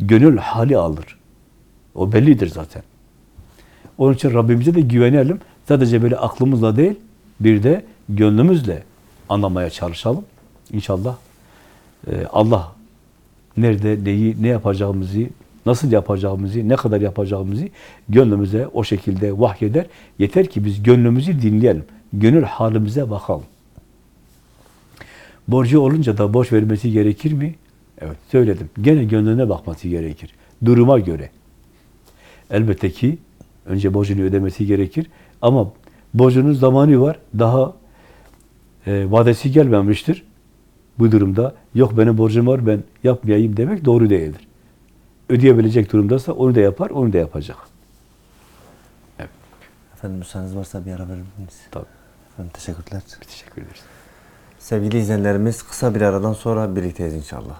Speaker 2: gönül hali alır. O bellidir zaten. Onun için Rabbimize de güvenelim. Sadece böyle aklımızla değil, bir de gönlümüzle anlamaya çalışalım. İnşallah e, Allah nerede, neyi, ne yapacağımızı, nasıl yapacağımızı, ne kadar yapacağımızı gönlümüze o şekilde vahyeder. Yeter ki biz gönlümüzü dinleyelim. Gönül halimize bakalım. Borcu olunca da borç vermesi gerekir mi? Evet, söyledim. Gene gönlüne bakması gerekir. Duruma göre. Elbette ki önce borcunu ödemesi gerekir. Ama borcunun zamanı var. Daha e, vadesi gelmemiştir. Bu durumda yok benim borcum var ben yapmayayım demek doğru değildir. Ödeyebilecek durumdaysa onu da yapar, onu da yapacak.
Speaker 1: Efendim müsaadeniz varsa bir ara verir miyiz?
Speaker 2: Tabii.
Speaker 1: Efendim teşekkürler.
Speaker 2: Teşekkür ederiz.
Speaker 1: Sevgili izleyenlerimiz kısa bir aradan sonra birlikteyiz inşallah.